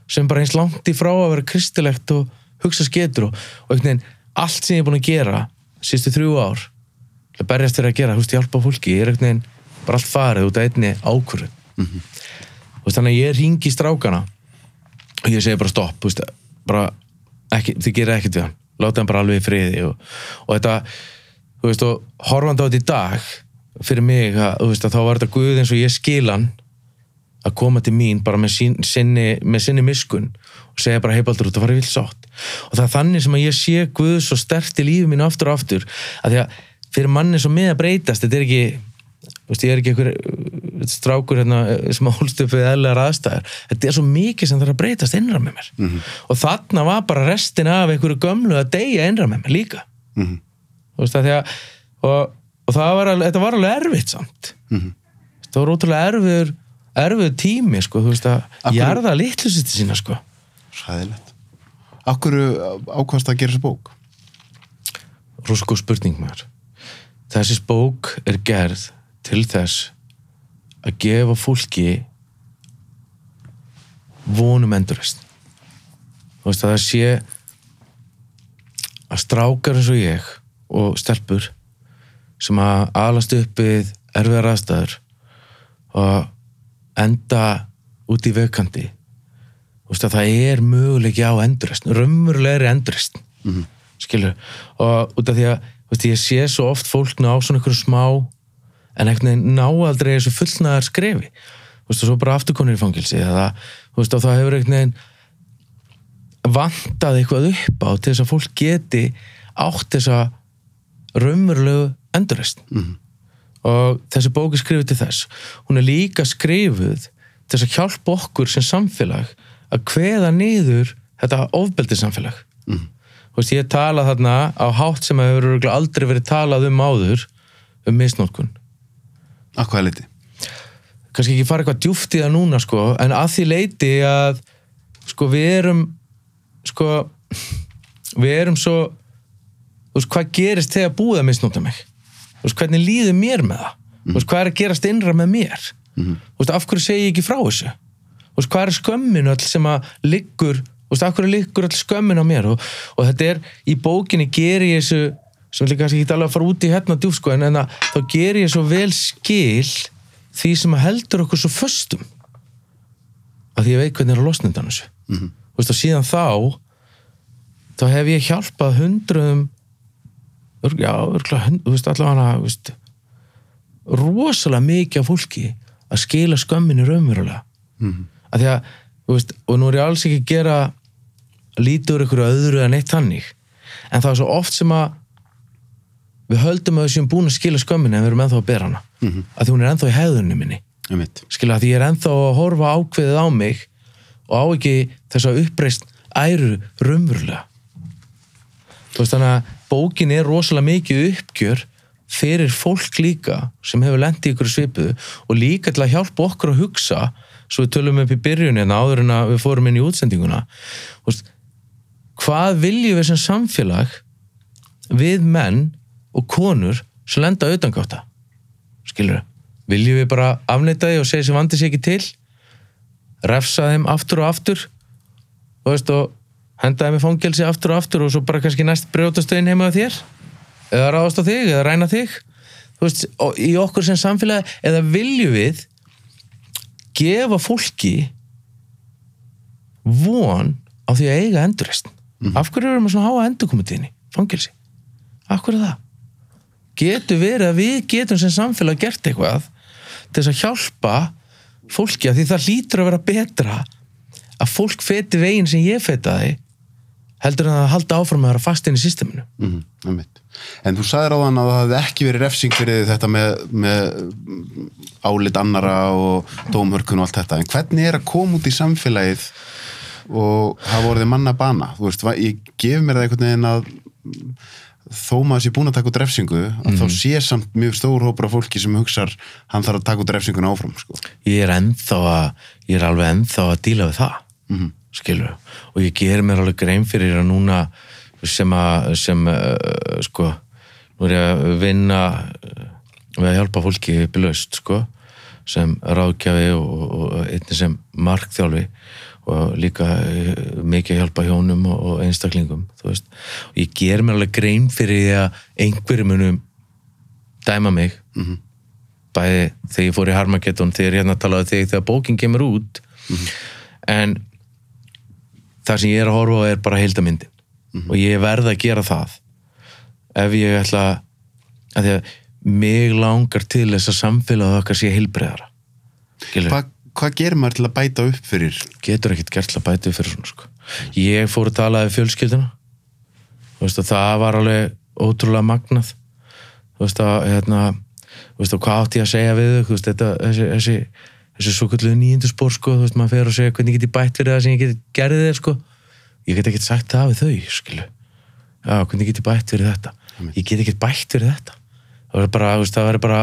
sem bara eins langt í frá að vera kristilegt og hugsa sketur og, og einhvern veginn allt sem ég er búin að gera sístu þrjú ár að berjast fyrir að gera, þú veist, hjálpa fólki ég er einhvern veginn bara allt farið út af einni ákvörðun. Þú veist, þannig að ég ringi strákana og ég segi bara stopp, þú veist, bara ekki, þið gera ekkert við hann. Láta hann bara alveg í friði og, og þetta, þú veist, og horfandi á þetta í dag fyrir mig, að, þú veist, að þá var þetta Guð eins og ég skil hann að koma til mín bara með, sín, sinni, með sinni miskun og segja bara heibaldur út að fara vilt sátt. Og það er þannig sem að ég sé Guð svo stert í lífið mínu aftur og aftur að því að fyrir manni svo með að breytast þetta er ekki, veist, ég er ekki einhver uh, strákur hérna sem að hólst upp við eðlega aðstæður þetta er svo mikið sem þarf að breytast innra með mér og þarna var bara restin af einhverju gömlu að deyja innra með mér líka Mhm. þú veist að og, og það var alveg, þetta var alveg erfitt samt Mhm. það var ótrúlega erfiður erfiður tími sko, þú veist að hverju- jarða litlu sitt sína sko Sæðilegt. Akkur ákvæmst að gera þessu bók? góð spurning maður þessi bók er gerð til þess að gefa fólki vonum endurist þú veist að það sé að strákar eins og ég og stelpur sem að alast upp við erfiðar aðstæður og enda út í vegkanti þú veist að það er möguleiki á endurist raunverulegri endurist mm skilur, og út af því að veist, ég sé svo oft fólk ná svona einhverju smá en einhvern veginn ná aldrei þessu fullnaðar skrefi. Þú veist, og svo bara afturkonir í fangilsi eða, þú veist, og það hefur einhvern veginn vantað eitthvað upp á til þess að fólk geti átt þessa raunverulegu endurist og þessi bók er skrifuð til þess. Hún er líka skrifuð til þess að hjálpa okkur sem samfélag að kveða niður þetta ofbeldi samfélag mm. veist, ég tala þarna á hátt sem hefur aldrei verið talað um áður um misnótkun að hvaða leiti kannski ekki fara eitthvað djúft í það núna sko, en að því leiti að sko við erum sko við erum svo þú veist hvað gerist þegar búið að misnóta mig? Þú veist hvernig líður mér með það? Þú veist hvað er að gerast innra með mér? Þú veist af hverju segi ég ekki frá þessu? Þú veist hvað er skömmin öll sem að liggur þú veist af hverju liggur öll skömmin á mér? Og, og þetta er í bókinni gerir ég þessu sem líka kannski ekki alveg að fara út í hérna djúpt sko en, en að, þá gerir ég svo vel skil því sem heldur okkur svo föstum. Að því ég veit hvernig er að losna undan þessu þú veist og síðan þá þá hef ég hjálpað hundruðum já, allavega veist, rosalega mikið af fólki að skila skömminu raunverulega. Mhm. að því að, veist, og nú er ég alls ekki að gera lítur ykkur öðru en eitt þannig. En það er svo oft sem að við höldum að við séum búin að skila skömminu en við erum ennþá að bera hana Mhm. að því hún er ennþá í hefðunni minni Einmitt. skilja að ég er ennþá að horfa ákveðið á mig og á ekki þess að uppreist æru raunverulega þú veist þannig að bókin er rosalega mikið uppgjör fyrir fólk líka sem hefur lendið ykkur svipuðu og líka til að hjálpa okkur að hugsa svo við tölum upp í byrjunina áður en að við fórum inn í útsendinguna veist, hvað viljum við sem samfélag við menn og konur sem lenda auðangáta skilur viljum við bara afneita því og segja sem vandi sig ekki til? Refsa þeim aftur og aftur? Og, veist, og henda þeim í fangelsi aftur og aftur og svo bara kannski næst brjótastöðin heima á þér? Eða ráðast á þig eða ræna þig? Þú veist, í okkur sem samfélagi eða viljum við gefa fólki von á því að eiga endurist af hverju erum við svona háa endurkomutíðinni fangelsi, af hverju er það getur verið að við getum sem samfélag gert eitthvað til þess að hjálpa fólki að því það hlýtur að vera betra að fólk feti veginn sem ég fetaði heldur en að halda áfram að vera fast inn í systeminu Mhm, einmitt. En þú sagðir á þann að það hefði ekki verið refsing fyrir þetta með, með álit annara og dómhörkun og allt þetta. En hvernig er að koma út í samfélagið og hafa orðið manna bana? Þú veist, ég gef mér það einhvern veginn að þó maður sé búin að taka út refsingu að þá sé samt mjög stór hópur af fólki sem hugsar hann þarf að taka út refsinguna áfram sko. ég er ennþá að ég er alveg ennþá að díla við það Mhm. skilur og ég ger mér alveg grein fyrir að núna sem að sem, uh, sko nú er ég að vinna uh, við að hjálpa fólki upp í laust sko sem ráðgjafi og, og einnig sem markþjálfi og líka uh, mikið að hjálpa hjónum og, einstaklingum og ég ger mér alveg grein fyrir því að einhverju munum dæma mig. Bæði þegar ég fór í Harmageddon þegar ég hérna talaði þegar þegar bókin kemur út. En það sem ég er að horfa á er bara heildamyndin og ég verð að gera það. Ef ég ætla að því að mig langar til þess að samfélagið okkar sé heilbreiðara Skilur, Hva, hvað gerir maður til að bæta upp fyrir? getur ekkert gert til að bæta upp fyrir svona sko. ég fór að tala við fjölskylduna. Þú veist, það var alveg ótrúlega magnað. Þú veist að hérna, þú veist, og hvað átti ég að segja við þau? Þú veist, þetta, þessi, þessi, þessi svo kallu nýjundu spór, sko, þú veist, maður fer og segja hvernig ég bætt fyrir það sem ég get gerði þér, sko. Ég get ekkert sagt það við þau, skilu já, hvernig ég bætt fyrir þetta? Ég get ekkert bætt fyrir þetta. Það verður bara,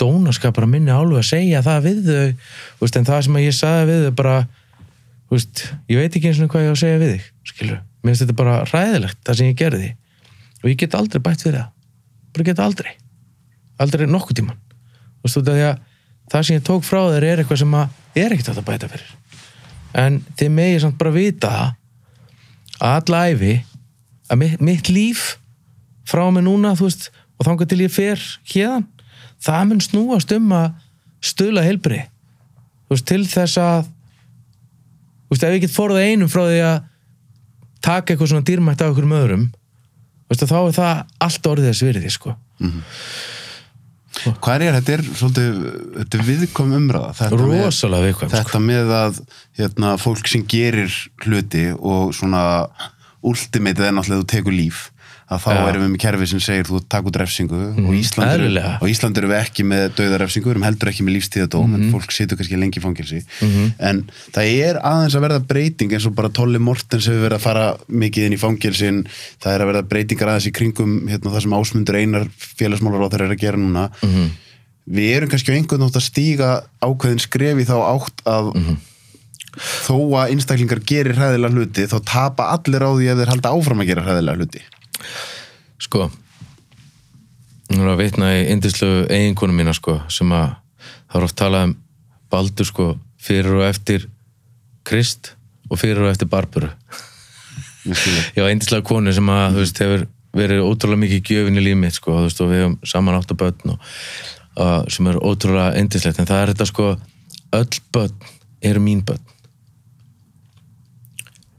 dónaskapar að minni álfu að segja það við þau. Veist, en það sem ég sagði við þau bara, veist, ég veit ekki eins og hvað ég á að segja við þig, skilur mér finnst þetta bara ræðilegt, það sem ég gerði. Og ég get aldrei bætt fyrir það. Bara get aldrei. Aldrei nokkuð tíman veist, það sem ég tók frá þér er eitthvað sem er ekkert að bæta fyrir. En þið megið samt bara vita að alla æfi að mitt, mitt líf frá mig núna, veist og þangað til ég fer hérðan það mun snúast um að stuðla heilbrið þú veist, til þess að veist, ef ég get forðað einum frá því að taka eitthvað svona dýrmætt af einhverjum öðrum veist, þá er það allt orðið þess virði sko. Hvað er þetta? er svolítið, þetta er viðkom umræða. Þetta með- rosalega viðkvæm sko. Þetta með að hérna, fólk sem gerir hluti og svona ultimate er náttúrulega þú tekur líf að þá erum við með kerfi sem segir þú takk út refsingu. Og Ísland eru, eðlilega. og Ísland eru við ekki með dauða refsingu, við erum heldur ekki með lífstíðadóm en fólk situr kannski lengi í fangilsi en það er aðeins að verða breyting eins og bara Tolli Mortens hefur verið að fara mikið inn í fangilsin það er að verða breytingar aðeins í kringum hérna, það sem ásmundur einar félagsmálar á þeirra er að gera núna. Við erum kannski á einhvern nátt að stíga ákveðin skref í þá átt að þó að einstaklingar gerir hræðilega hluti þá tapa allir á því ef þeir halda áfram að gera hræðilega hluti sko hún er að vitna í indislu eiginkonu mína sko sem að það er oft talað um Baldur sko fyrir og eftir Krist og fyrir og eftir Barburu já, indislega konu sem að þú veist hefur verið ótrúlega mikið gjöfin í líf mitt sko, þú veist, og við hefum saman átt að börn og, uh, sem er ótrúlega indislegt en það er þetta sko öll börn eru mín börn.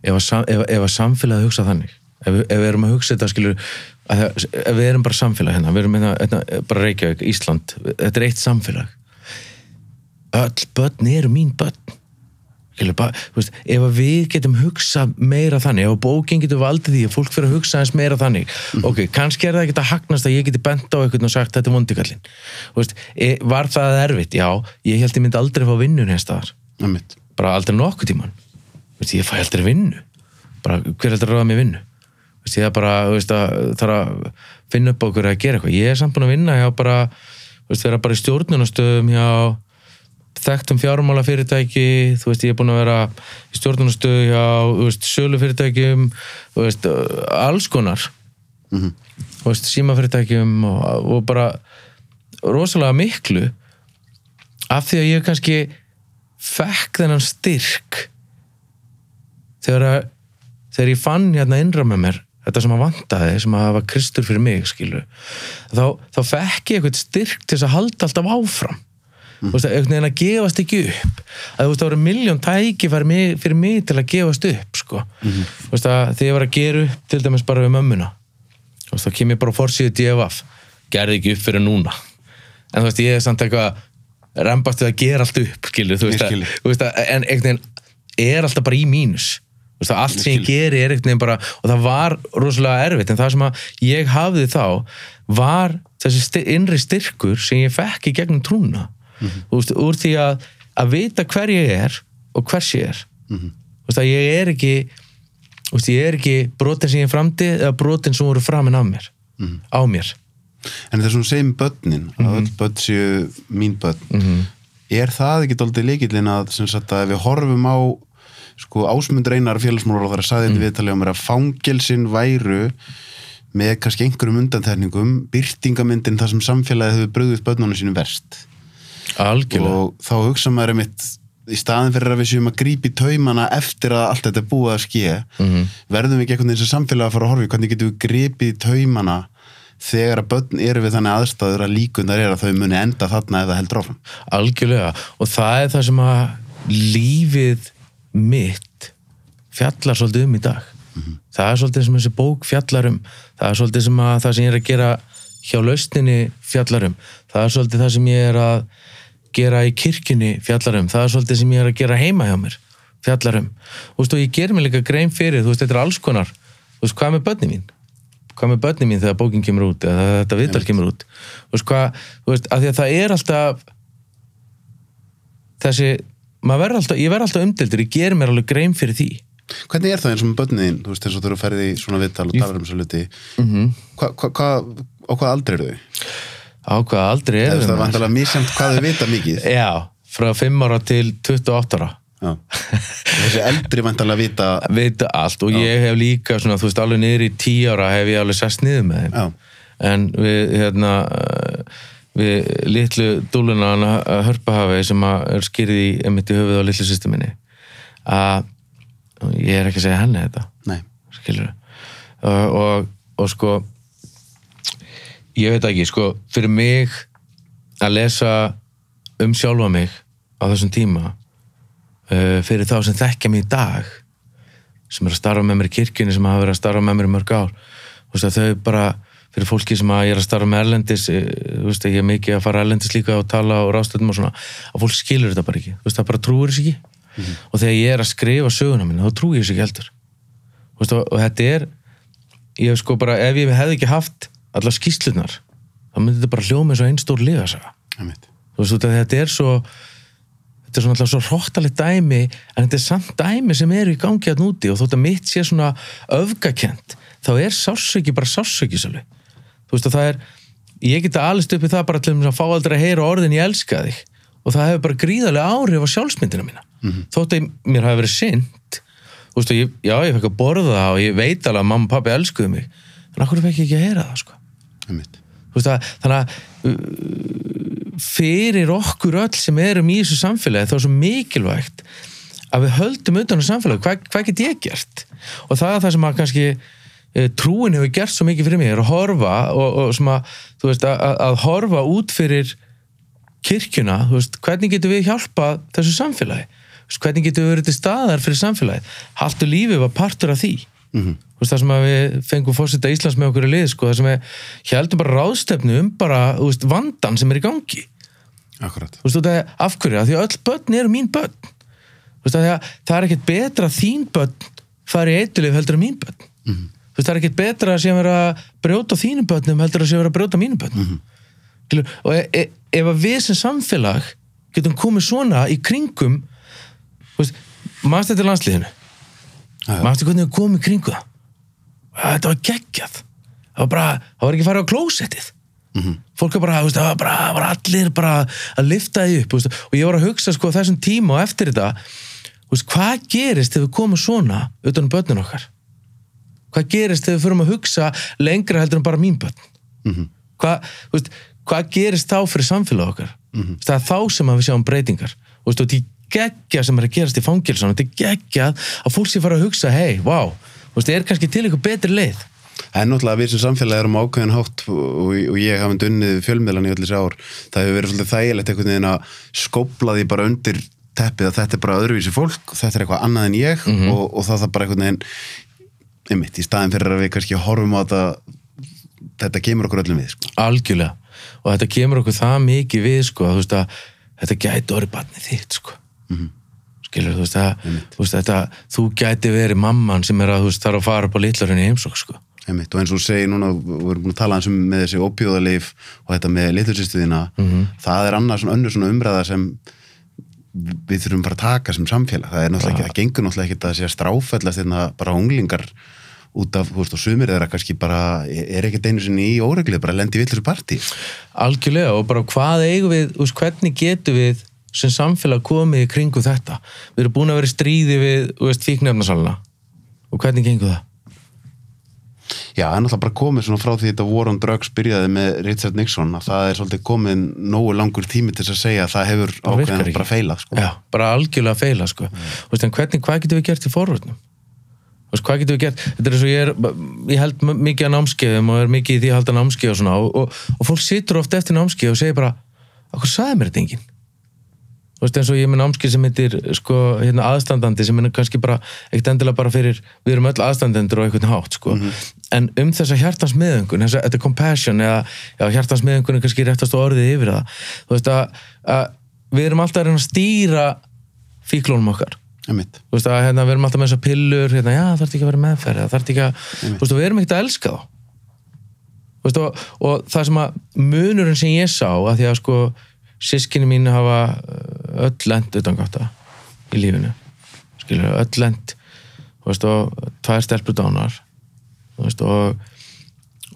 Ef að, ef, ef að samfélagið hugsa þannig ef, ef við erum að hugsa þetta skilur að, ef við erum bara samfélag hérna við erum hérna, hérna, bara Reykjavík, Ísland þetta er eitt samfélag. Öll börn eru mín börn. Skilur, þú veist, ef við getum hugsa meira þannig, ef að bókin getur valdið því að fólk fyrir að hugsa eins meira þannig ok, kannski er það ekki að hagnast að ég geti bent á eitthvað og sagt þetta er vondikallin veist, e, var það erfitt? Já, ég held ég myndi aldrei fá vinnun hér staðar. Bara aldrei nokkuð tíman veist, ég fæ aldrei vinnu. Bara hver heldur að ráða mér vinnu er bara, þú veist, að þarf að finna upp á okkur að gera eitthvað ég er samt búin að vinna hjá bara þú veist, vera bara í stjórnunastöðum hjá þekktum fjármála fyrirtæki þú veist, ég er búin að vera í stjórnunastöðu hjá, þú veist, sölu fyrirtækjum þú veist, alls konar Mhm. þú veist, símafyrirtækjum og, og bara rosalega miklu af því að ég kannski fekk þennan styrk þegar að þegar ég fann hérna innra með mér þetta sem að vantaði, sem að hafa kristur fyrir mig skilur, þá, þá fekk ég eitthvað styrk til þess að halda alltaf áfram. Þú veist, að gefast ekki upp. Að það voru miljón tæki fyrir mig, fyrir mig til að gefast upp sko. þú veist, að þegar ég var að gera upp til dæmis bara við mömmuna þá kem ég bara á forsíðu DFF gerði ekki upp fyrir núna. En þú veist, ég er samt eitthvað rembast við að gera allt upp, Ég veist, að, en einhvern veginn er alltaf bara í mínus veist, allt sem ég geri er veginn bara og það var rosalega erfitt en það sem að ég hafði þá var þessi innri styrkur sem ég fekk í gegnum trúna. Þú veist, úr því að að vita hver ég er og hvers ég er. Þú veist, að ég er ekki þú veist, ég er ekki brotin sem ég framdi eða brotin sem voru framin af mér á mér. En þessum segjum börnin, að öll börn séu mín börn, er það ekki daldið leikillin að, sem að ef við horfum á sko, ásmundur einar félagsmálar og það er saðið mm. viðtalið á mér að fangelsin væru með kannski einhverjum undantekningum byrtingamyndin þar sem samfélagið hefur brugðið börnunum sínum verst algjörlega og þá hugsa maður einmitt í staðin fyrir að við séum að grípa í taumana eftir að allt þetta er búið að ske Mhm. verðum við ekki einhvern veginn sem samfélag að fara að horfa hvernig getum við gripið í taumana þegar að börn eru við þannig aðstæður að líkundar er að þau muni enda þarna eða heldur áfram algjörlega og það er það sem að lífið mitt fjallar svolítið um í dag. Það er svolítið sem þessi bók fjallar um. Það er svolítið sem að það sem ég er að gera hjá lausninni fjallar um. Það er svolítið það sem ég er að gera í kirkjunni fjallar um. Það er svolítið sem ég er að gera heima hjá mér fjallar um. Þú veist og ég ger mér líka grein fyrir þú veist þetta er alls konar. Þú veist hvað með börni mín? Hvað með börni mín þegar bókin kemur út eða þetta viðtal kemur út? Þú veist hvað, þú veist, að því að það er alltaf þessi verður alltaf, ég verður alltaf umdeldur ég ger mér alveg grein fyrir því Hvernig er það eins og með börnin, þú veist eins og þú eru að ferði í svona viðtal og talar um þessu hluti Mhm. hva, hva, hva, og hvað aldrei eru þau? á hvað aldrei er þú veist, Það er þeim vandalega misjæmt hvað þau vita mikið já, frá 5 ára til 28 ára Já. Þessi eldri vandalega vita veit allt og ég hef líka svona, þú veist, alveg niður í 10 ára hef ég alveg sest niður með þeim Já. en við, hérna við litlu dúluna hana hörpahafi sem að er skýrið í emitt í höfuð á litlu sýstu minni að ég er ekki að segja henni þetta. Nei, skilur og, og, og sko ég veit ekki, sko fyrir mig að lesa um sjálfa mig á þessum tíma uh, fyrir þá sem þekkja mig í dag sem er að starfa með mér í kirkjunni sem hafa verið að starfa með mér í mörg ár að þau bara fyrir fólki sem að ég er að starfa með erlendis eh, þú veist ég er mikið að fara erlendis líka og tala og ráðstöðum og svona að fólk skilur þetta bara ekki, þú veist það bara trúir þess ekki. Og þegar ég er að skrifa söguna mín þá trúi ég þess ekki heldur. Veist og, og þetta er ég hef sko bara, ef ég hefði ekki haft allar skýslunar, þá myndi þetta bara hljóma eins og einn stór liðasaga. Þetta er svo þetta er svona alltaf svo hróttalegt dæmi en þetta er samt dæmi sem eru í gangi að núti og þótt að mitt sé svona öfgakent, þá er sásöki bara sásöki svolítið þú veist og það er, ég geta alist upp í það bara til að fá aldrei að heyra orðin ég elska þig. Og það hefur bara gríðarlega áhrif á sjálfsmyndina mína. Þótt að mér hafi verið synd þú veist og ég, já ég fekk að borða það og ég veit alveg að mamma og pappi elskuðu mig. En okkur fekk ég ekki að heyra það sko? Einmitt. Þú veist að, þannig að uh, fyrir okkur öll sem erum í þessu samfélagi þá er svo mikilvægt að við höldum utan á samfélagi, hvað, hvað get ég gert? Og það er það sem að kannski trúin hefur gert svo mikið fyrir mig. Er að horfa og, og sem að, þú veist, að, að horfa út fyrir kirkjuna, þú veist, hvernig getum við hjálpað þessu samfélagi, veist, hvernig getum við verið til staðar fyrir samfélagið, haltu lífið var partur af því. Mhm. þú veist, það sem að við fengum fórseta Íslands með okkur í lið, sko, það sem við heldum bara ráðstefnu um bara, þú veist, vandan sem er í gangi, Akkurat. þú veist, það er af hverju, af því að öll börn eru mín börn. Þú veist, það er ekkert betra þín börn fari í eitulif heldur en mín börn. Mhm. Þú veist, það er ekkert betra að sé að vera að brjóta þínum börnum heldur að sé að vera að brjóta mínum börnum. Mhm. Skilur, og e e ef að við sem samfélag getum komið svona í kringum maður þetta landsliðinu? Já, já. maður hvernig við komum í kringu það? Þetta var geggjað. Það var bara, það var ekki farið á klósettið. Fólk er bara, þú veist, það var bara, var allir bara að lifta því upp veist, og ég var að hugsa sko þessum tíma og eftir þetta veist, hvað gerist þegar við komum svona utan um börnin okkar hvað gerist þegar við förum að hugsa lengra heldur en bara mín börn Mhm. hvað, þú veist, hvað gerist þá fyrir samfélag okkar Mhm. það er þá sem við sjáum breytingar og og þetta er geggja sem er að gerast í fangilsan þetta er geggja að fólk sé fara að hugsa hei, þú veist, er kannski til eitthvað betri leið Það er náttúrulega að við sem samfélagi erum ákveðin hátt og, og ég hafi dunnið fjölmiðlan í öll þessi ár. Það hefur verið svolítið þægilegt einhvern veginn að skópla því bara undir teppið að þetta er bara öðruvísi fólk, þetta er eitthvað annað en ég og, og það það bara einhvern veginn einmitt, í staðin fyrir að við kannski horfum á þetta þetta kemur okkur öllum við sko. algjörlega, og þetta kemur okkur það mikið við, sko, að að þetta gæti orðið barnið þitt, sko. Skilur, þú veist að þú þetta, þú gæti verið mamman sem er að, þú veist, þarf að fara upp á litlurinn í heimsók, sko. Einmitt, og eins og þú segir núna, við erum búin að tala um með þessi opjóðaleif og þetta með litursistuðina, það er annað svona önnur svona umræða sem við þurfum bara að taka sem samfélag. Það er náttúrulega ekki, það gengur náttúrulega ekki að það sé að stráfællast hérna bara unglingar út af, þú veist, og sumir þeirra kannski bara er ekkert einu sinni í óreglið, bara lendi í villisur partí algjörlega, og bara hvað eigum við þú veist, hvernig getum við sem samfélag komið í kringu þetta við erum búin að vera stríði við, þú veist, fíknefnasalina og hvernig gengur það? Já, það er náttúrulega bara komið svona frá því þetta War on Drugs byrjaði með Richard Nixon að það er svolítið komið nógu langur tími til að segja að það hefur Það ákveðin bara feilað sko. Já, bara algjörlega feila sko. Þú veist, en hvernig, hvað getum við gert í forvörnum? Veist, hvað getum við gert? Þetta er eins og ég er, ég held mikið að námskeiðum og er mikið í því að halda námskeið og svona og, og, og fólk situr ofta eftir námskeið og segir bara, okkur sagði mér þetta enginn? Þú veist, eins og ég er með námskeið sem heitir sko, hérna, aðstandandi sem er kannski bara, ekkert endilega bara fyrir, við erum öll aðstandendur á einhvern hátt, sko. En um þessa hjartansmiðungun, þessa, þetta compassion eða, hjartansmiðungun er kannski réttast orðið yfir það. Þú veist að, að við erum alltaf að reyna að stýra fíklónum okkar. Þú veist að hérna, við erum alltaf með þessar pillur hérna, já það þarf ekki að vera meðferð það þarf ekki að, þú veist og við erum ekkert að elska þá. Þú veist og, og það sem að munurinn sem ég sá að því að sko sískinni mín hafa uh, öll lent utan gáta í lífinu skilur, öll lent þú veist og tvær stelpur dánar þú veist og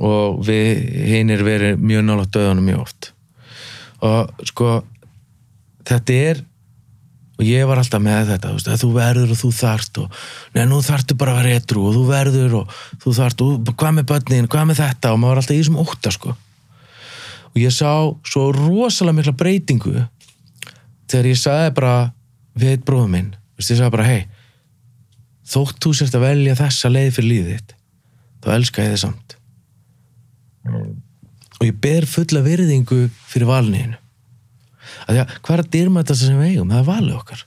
og við hinir verið mjög nála döðunum mjög oft. Og sko þetta er og ég var alltaf með þetta þú, veist, þú verður og þú þarft og neða nú þarftu bara að vera etru og þú verður og þú þarft og hvað með börnin, hvað með þetta? Og maður var alltaf í þessum ótta sko. Og ég sá svo rosalega mikla breytingu þegar ég sagði bara við bróðum minn veist, ég sagði bara hei þótt þú sérst að velja þessa leið fyrir lífið þitt þá elska ég þið samt. Og ég ber fulla virðingu fyrir valniðinu hvað er að dyrma þetta sem við eigum? Það er valið okkar.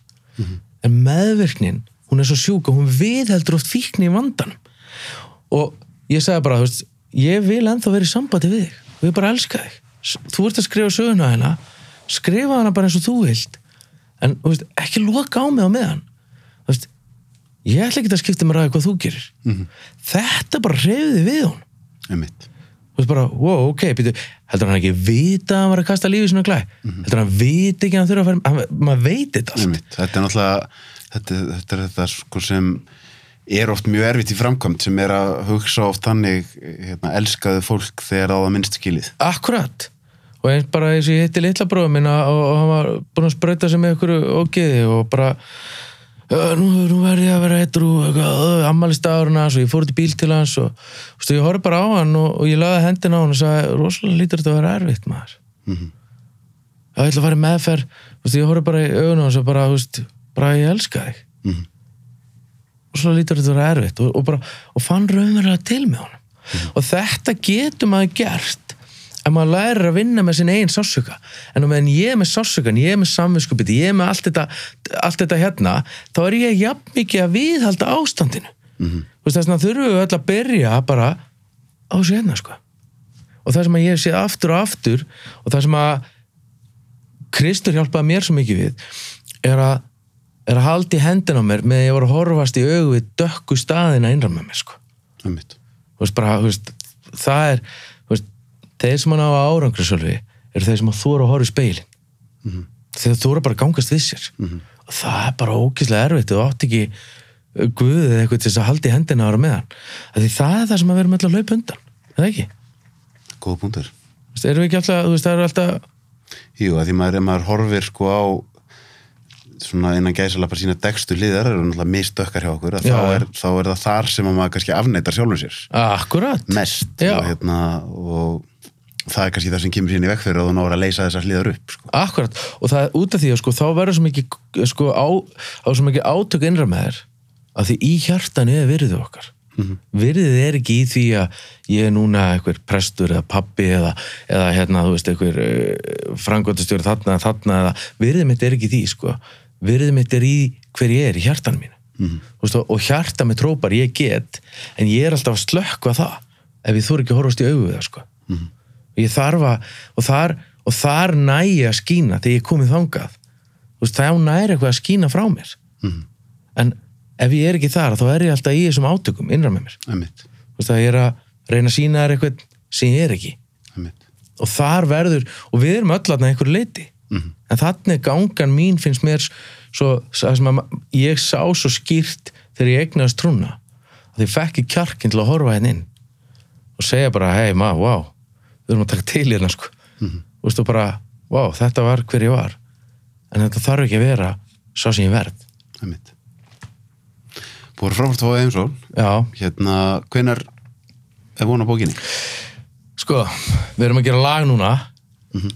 En meðvirknin, hún er svo sjúk og hún viðheldur oft fíkni í vandanum. Og ég sagði bara, veist ég vil ennþá vera í sambandi við þig. Og ég bara elska þig. Þú ert að skrifa söguna hérna. Skrifa hana bara eins og þú vilt. En veist, ekki loka á mig á meðan. Veist, ég ætla ekki að skipta mér að hvað þú gerir. Þetta bara reyði við hún einmitt þú veist bara, wow, ok, býtu heldur hann ekki vita að hann var að kasta lífi svona glæ heldur hann vita ekki að hann þurfa að fara hann, maður veit þetta allt. Einmitt. Þetta er náttúrulega þetta, þetta er þetta sko sem er oft mjög erfitt í framkvæmt sem er að hugsa oft þannig hérna, elskaðu fólk þegar á það minnst skilið. Akkurat. Og eins bara eins og ég hitti litla bróða minna og, og hann var búinn að sprauta sig með ykkur ógeði og bara "Ö, nú, nú verði ég að vera eitru ammælist áruna og ég fór út í bíl til hans og veist, ég horfði bara á hann og, og ég laði hendina á hann og sagði, rosalega lítur þetta að vera erfitt maður. Mhm. já, ég ætla að fara í meðferð. Veist, ég horfði bara í augun á hans og bara, veist, bara ég elska þig. Mhm. og svo lítur þetta að vera erfitt og, og, bara, og fann raunverulega til með honum. Og þetta getur maður gert ef maður lærir að vinna með sin eigin sásuka en á meðan ég er með sásukan, ég er með samvinskupiti, ég er með allt þetta, allt þetta hérna, þá er ég jafn mikið að viðhalda ástandinu. Mm veist, þess vegna þurfum við öll að byrja bara á þessu hérna sko. Og það sem að ég sé aftur og aftur og það sem að Kristur hjálpaði mér svo mikið við er að, er að halda í hendina á mér með að ég var að horfast í augu við dökku staðina innram með mér sko. Einmitt. þú veist bara, þú veist, það er þeir sem hann á árangri svolvi, eru þeir sem að þóra að horfa í speilin mm -hmm. þeir þóra bara að gangast við sér. Og það er bara ókýrslega erfitt. Og átt ekki uh, guðið eða eitthvað til þess að halda í hendina ára með hann. Því það er það sem að vera með að laupa undan eða ekki, Góða punktur erum við ekki alltaf þú veist, það er alltaf Jú, að því maður, maður horfir sko á svona innan gæsalapar sína dekstu liðar eru náttúrulega mistökkar hjá okkur þá, er, þá er það þar sem að maður kannski afneitar sjálfum sér. Akkurat. Mest. Og, hérna, og það er kannski það sem kemur síðan í vekk fyrir að þú náður að leysa þessar hliðar upp sko. Akkurat, og það er út af því að sko, þá verður svo mikið, sko, á, á svo mikið átök innra með þér að því í hjartanu er virðið okkar. Virðið er ekki í því að ég er núna einhver prestur eða pappi eða, eða hérna, þú veist, einhver uh, frangotastjóri þarna, þarna eða, virðið mitt er ekki því, sko. Virðið mitt er í hver ég er í hjartanu mínu. Mm. veist, og, og hjarta mitt rópar ég get, en ég er alltaf að slökkva það ef ég þú ekki að horfast í augu við það, sko og ég þarf að og þar, og þar næ ég að skína þegar ég er komið þangað veist, þá næri eitthvað að skína frá mér. En ef ég er ekki þar þá er ég alltaf í þessum átökum innra með mér. Veist, að ég er að reyna að sína þér eitthvað sem ég er ekki. Einmitt. og þar verður, og við erum öll aðna einhver leiti en þannig gangan mín finnst mér svo, það sem að ma- ég sá svo skýrt þegar ég egnaðist trúna að ég fekk í kjarkin til að horfa henn inn og segja bara, hei maður, wow við erum að taka til hérna sko. Þú veist þú bara, wow, þetta var hver ég var. En þetta þarf ekki að vera sá sem ég verð. Einmitt. Búið fráfært á Eimsól já, hérna, hvenar er von á bókinni? sko, við erum að gera lag núna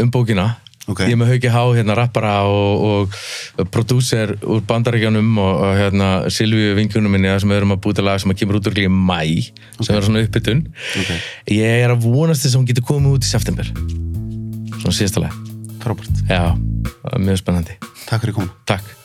um bókina Ok. ég er með Hauki Há, hérna rappara og, og prodúser úr bandaríkjanum og, hérna Silvíu vinkunum minni sem við erum að búta lag sem að kemur út úr í mæ sem er svona uppbytun Ok. ég er að vonast þess að hún getur komið út í september svona síðasta lag Frábært. já, mjög spennandi Takk fyrir koma. takk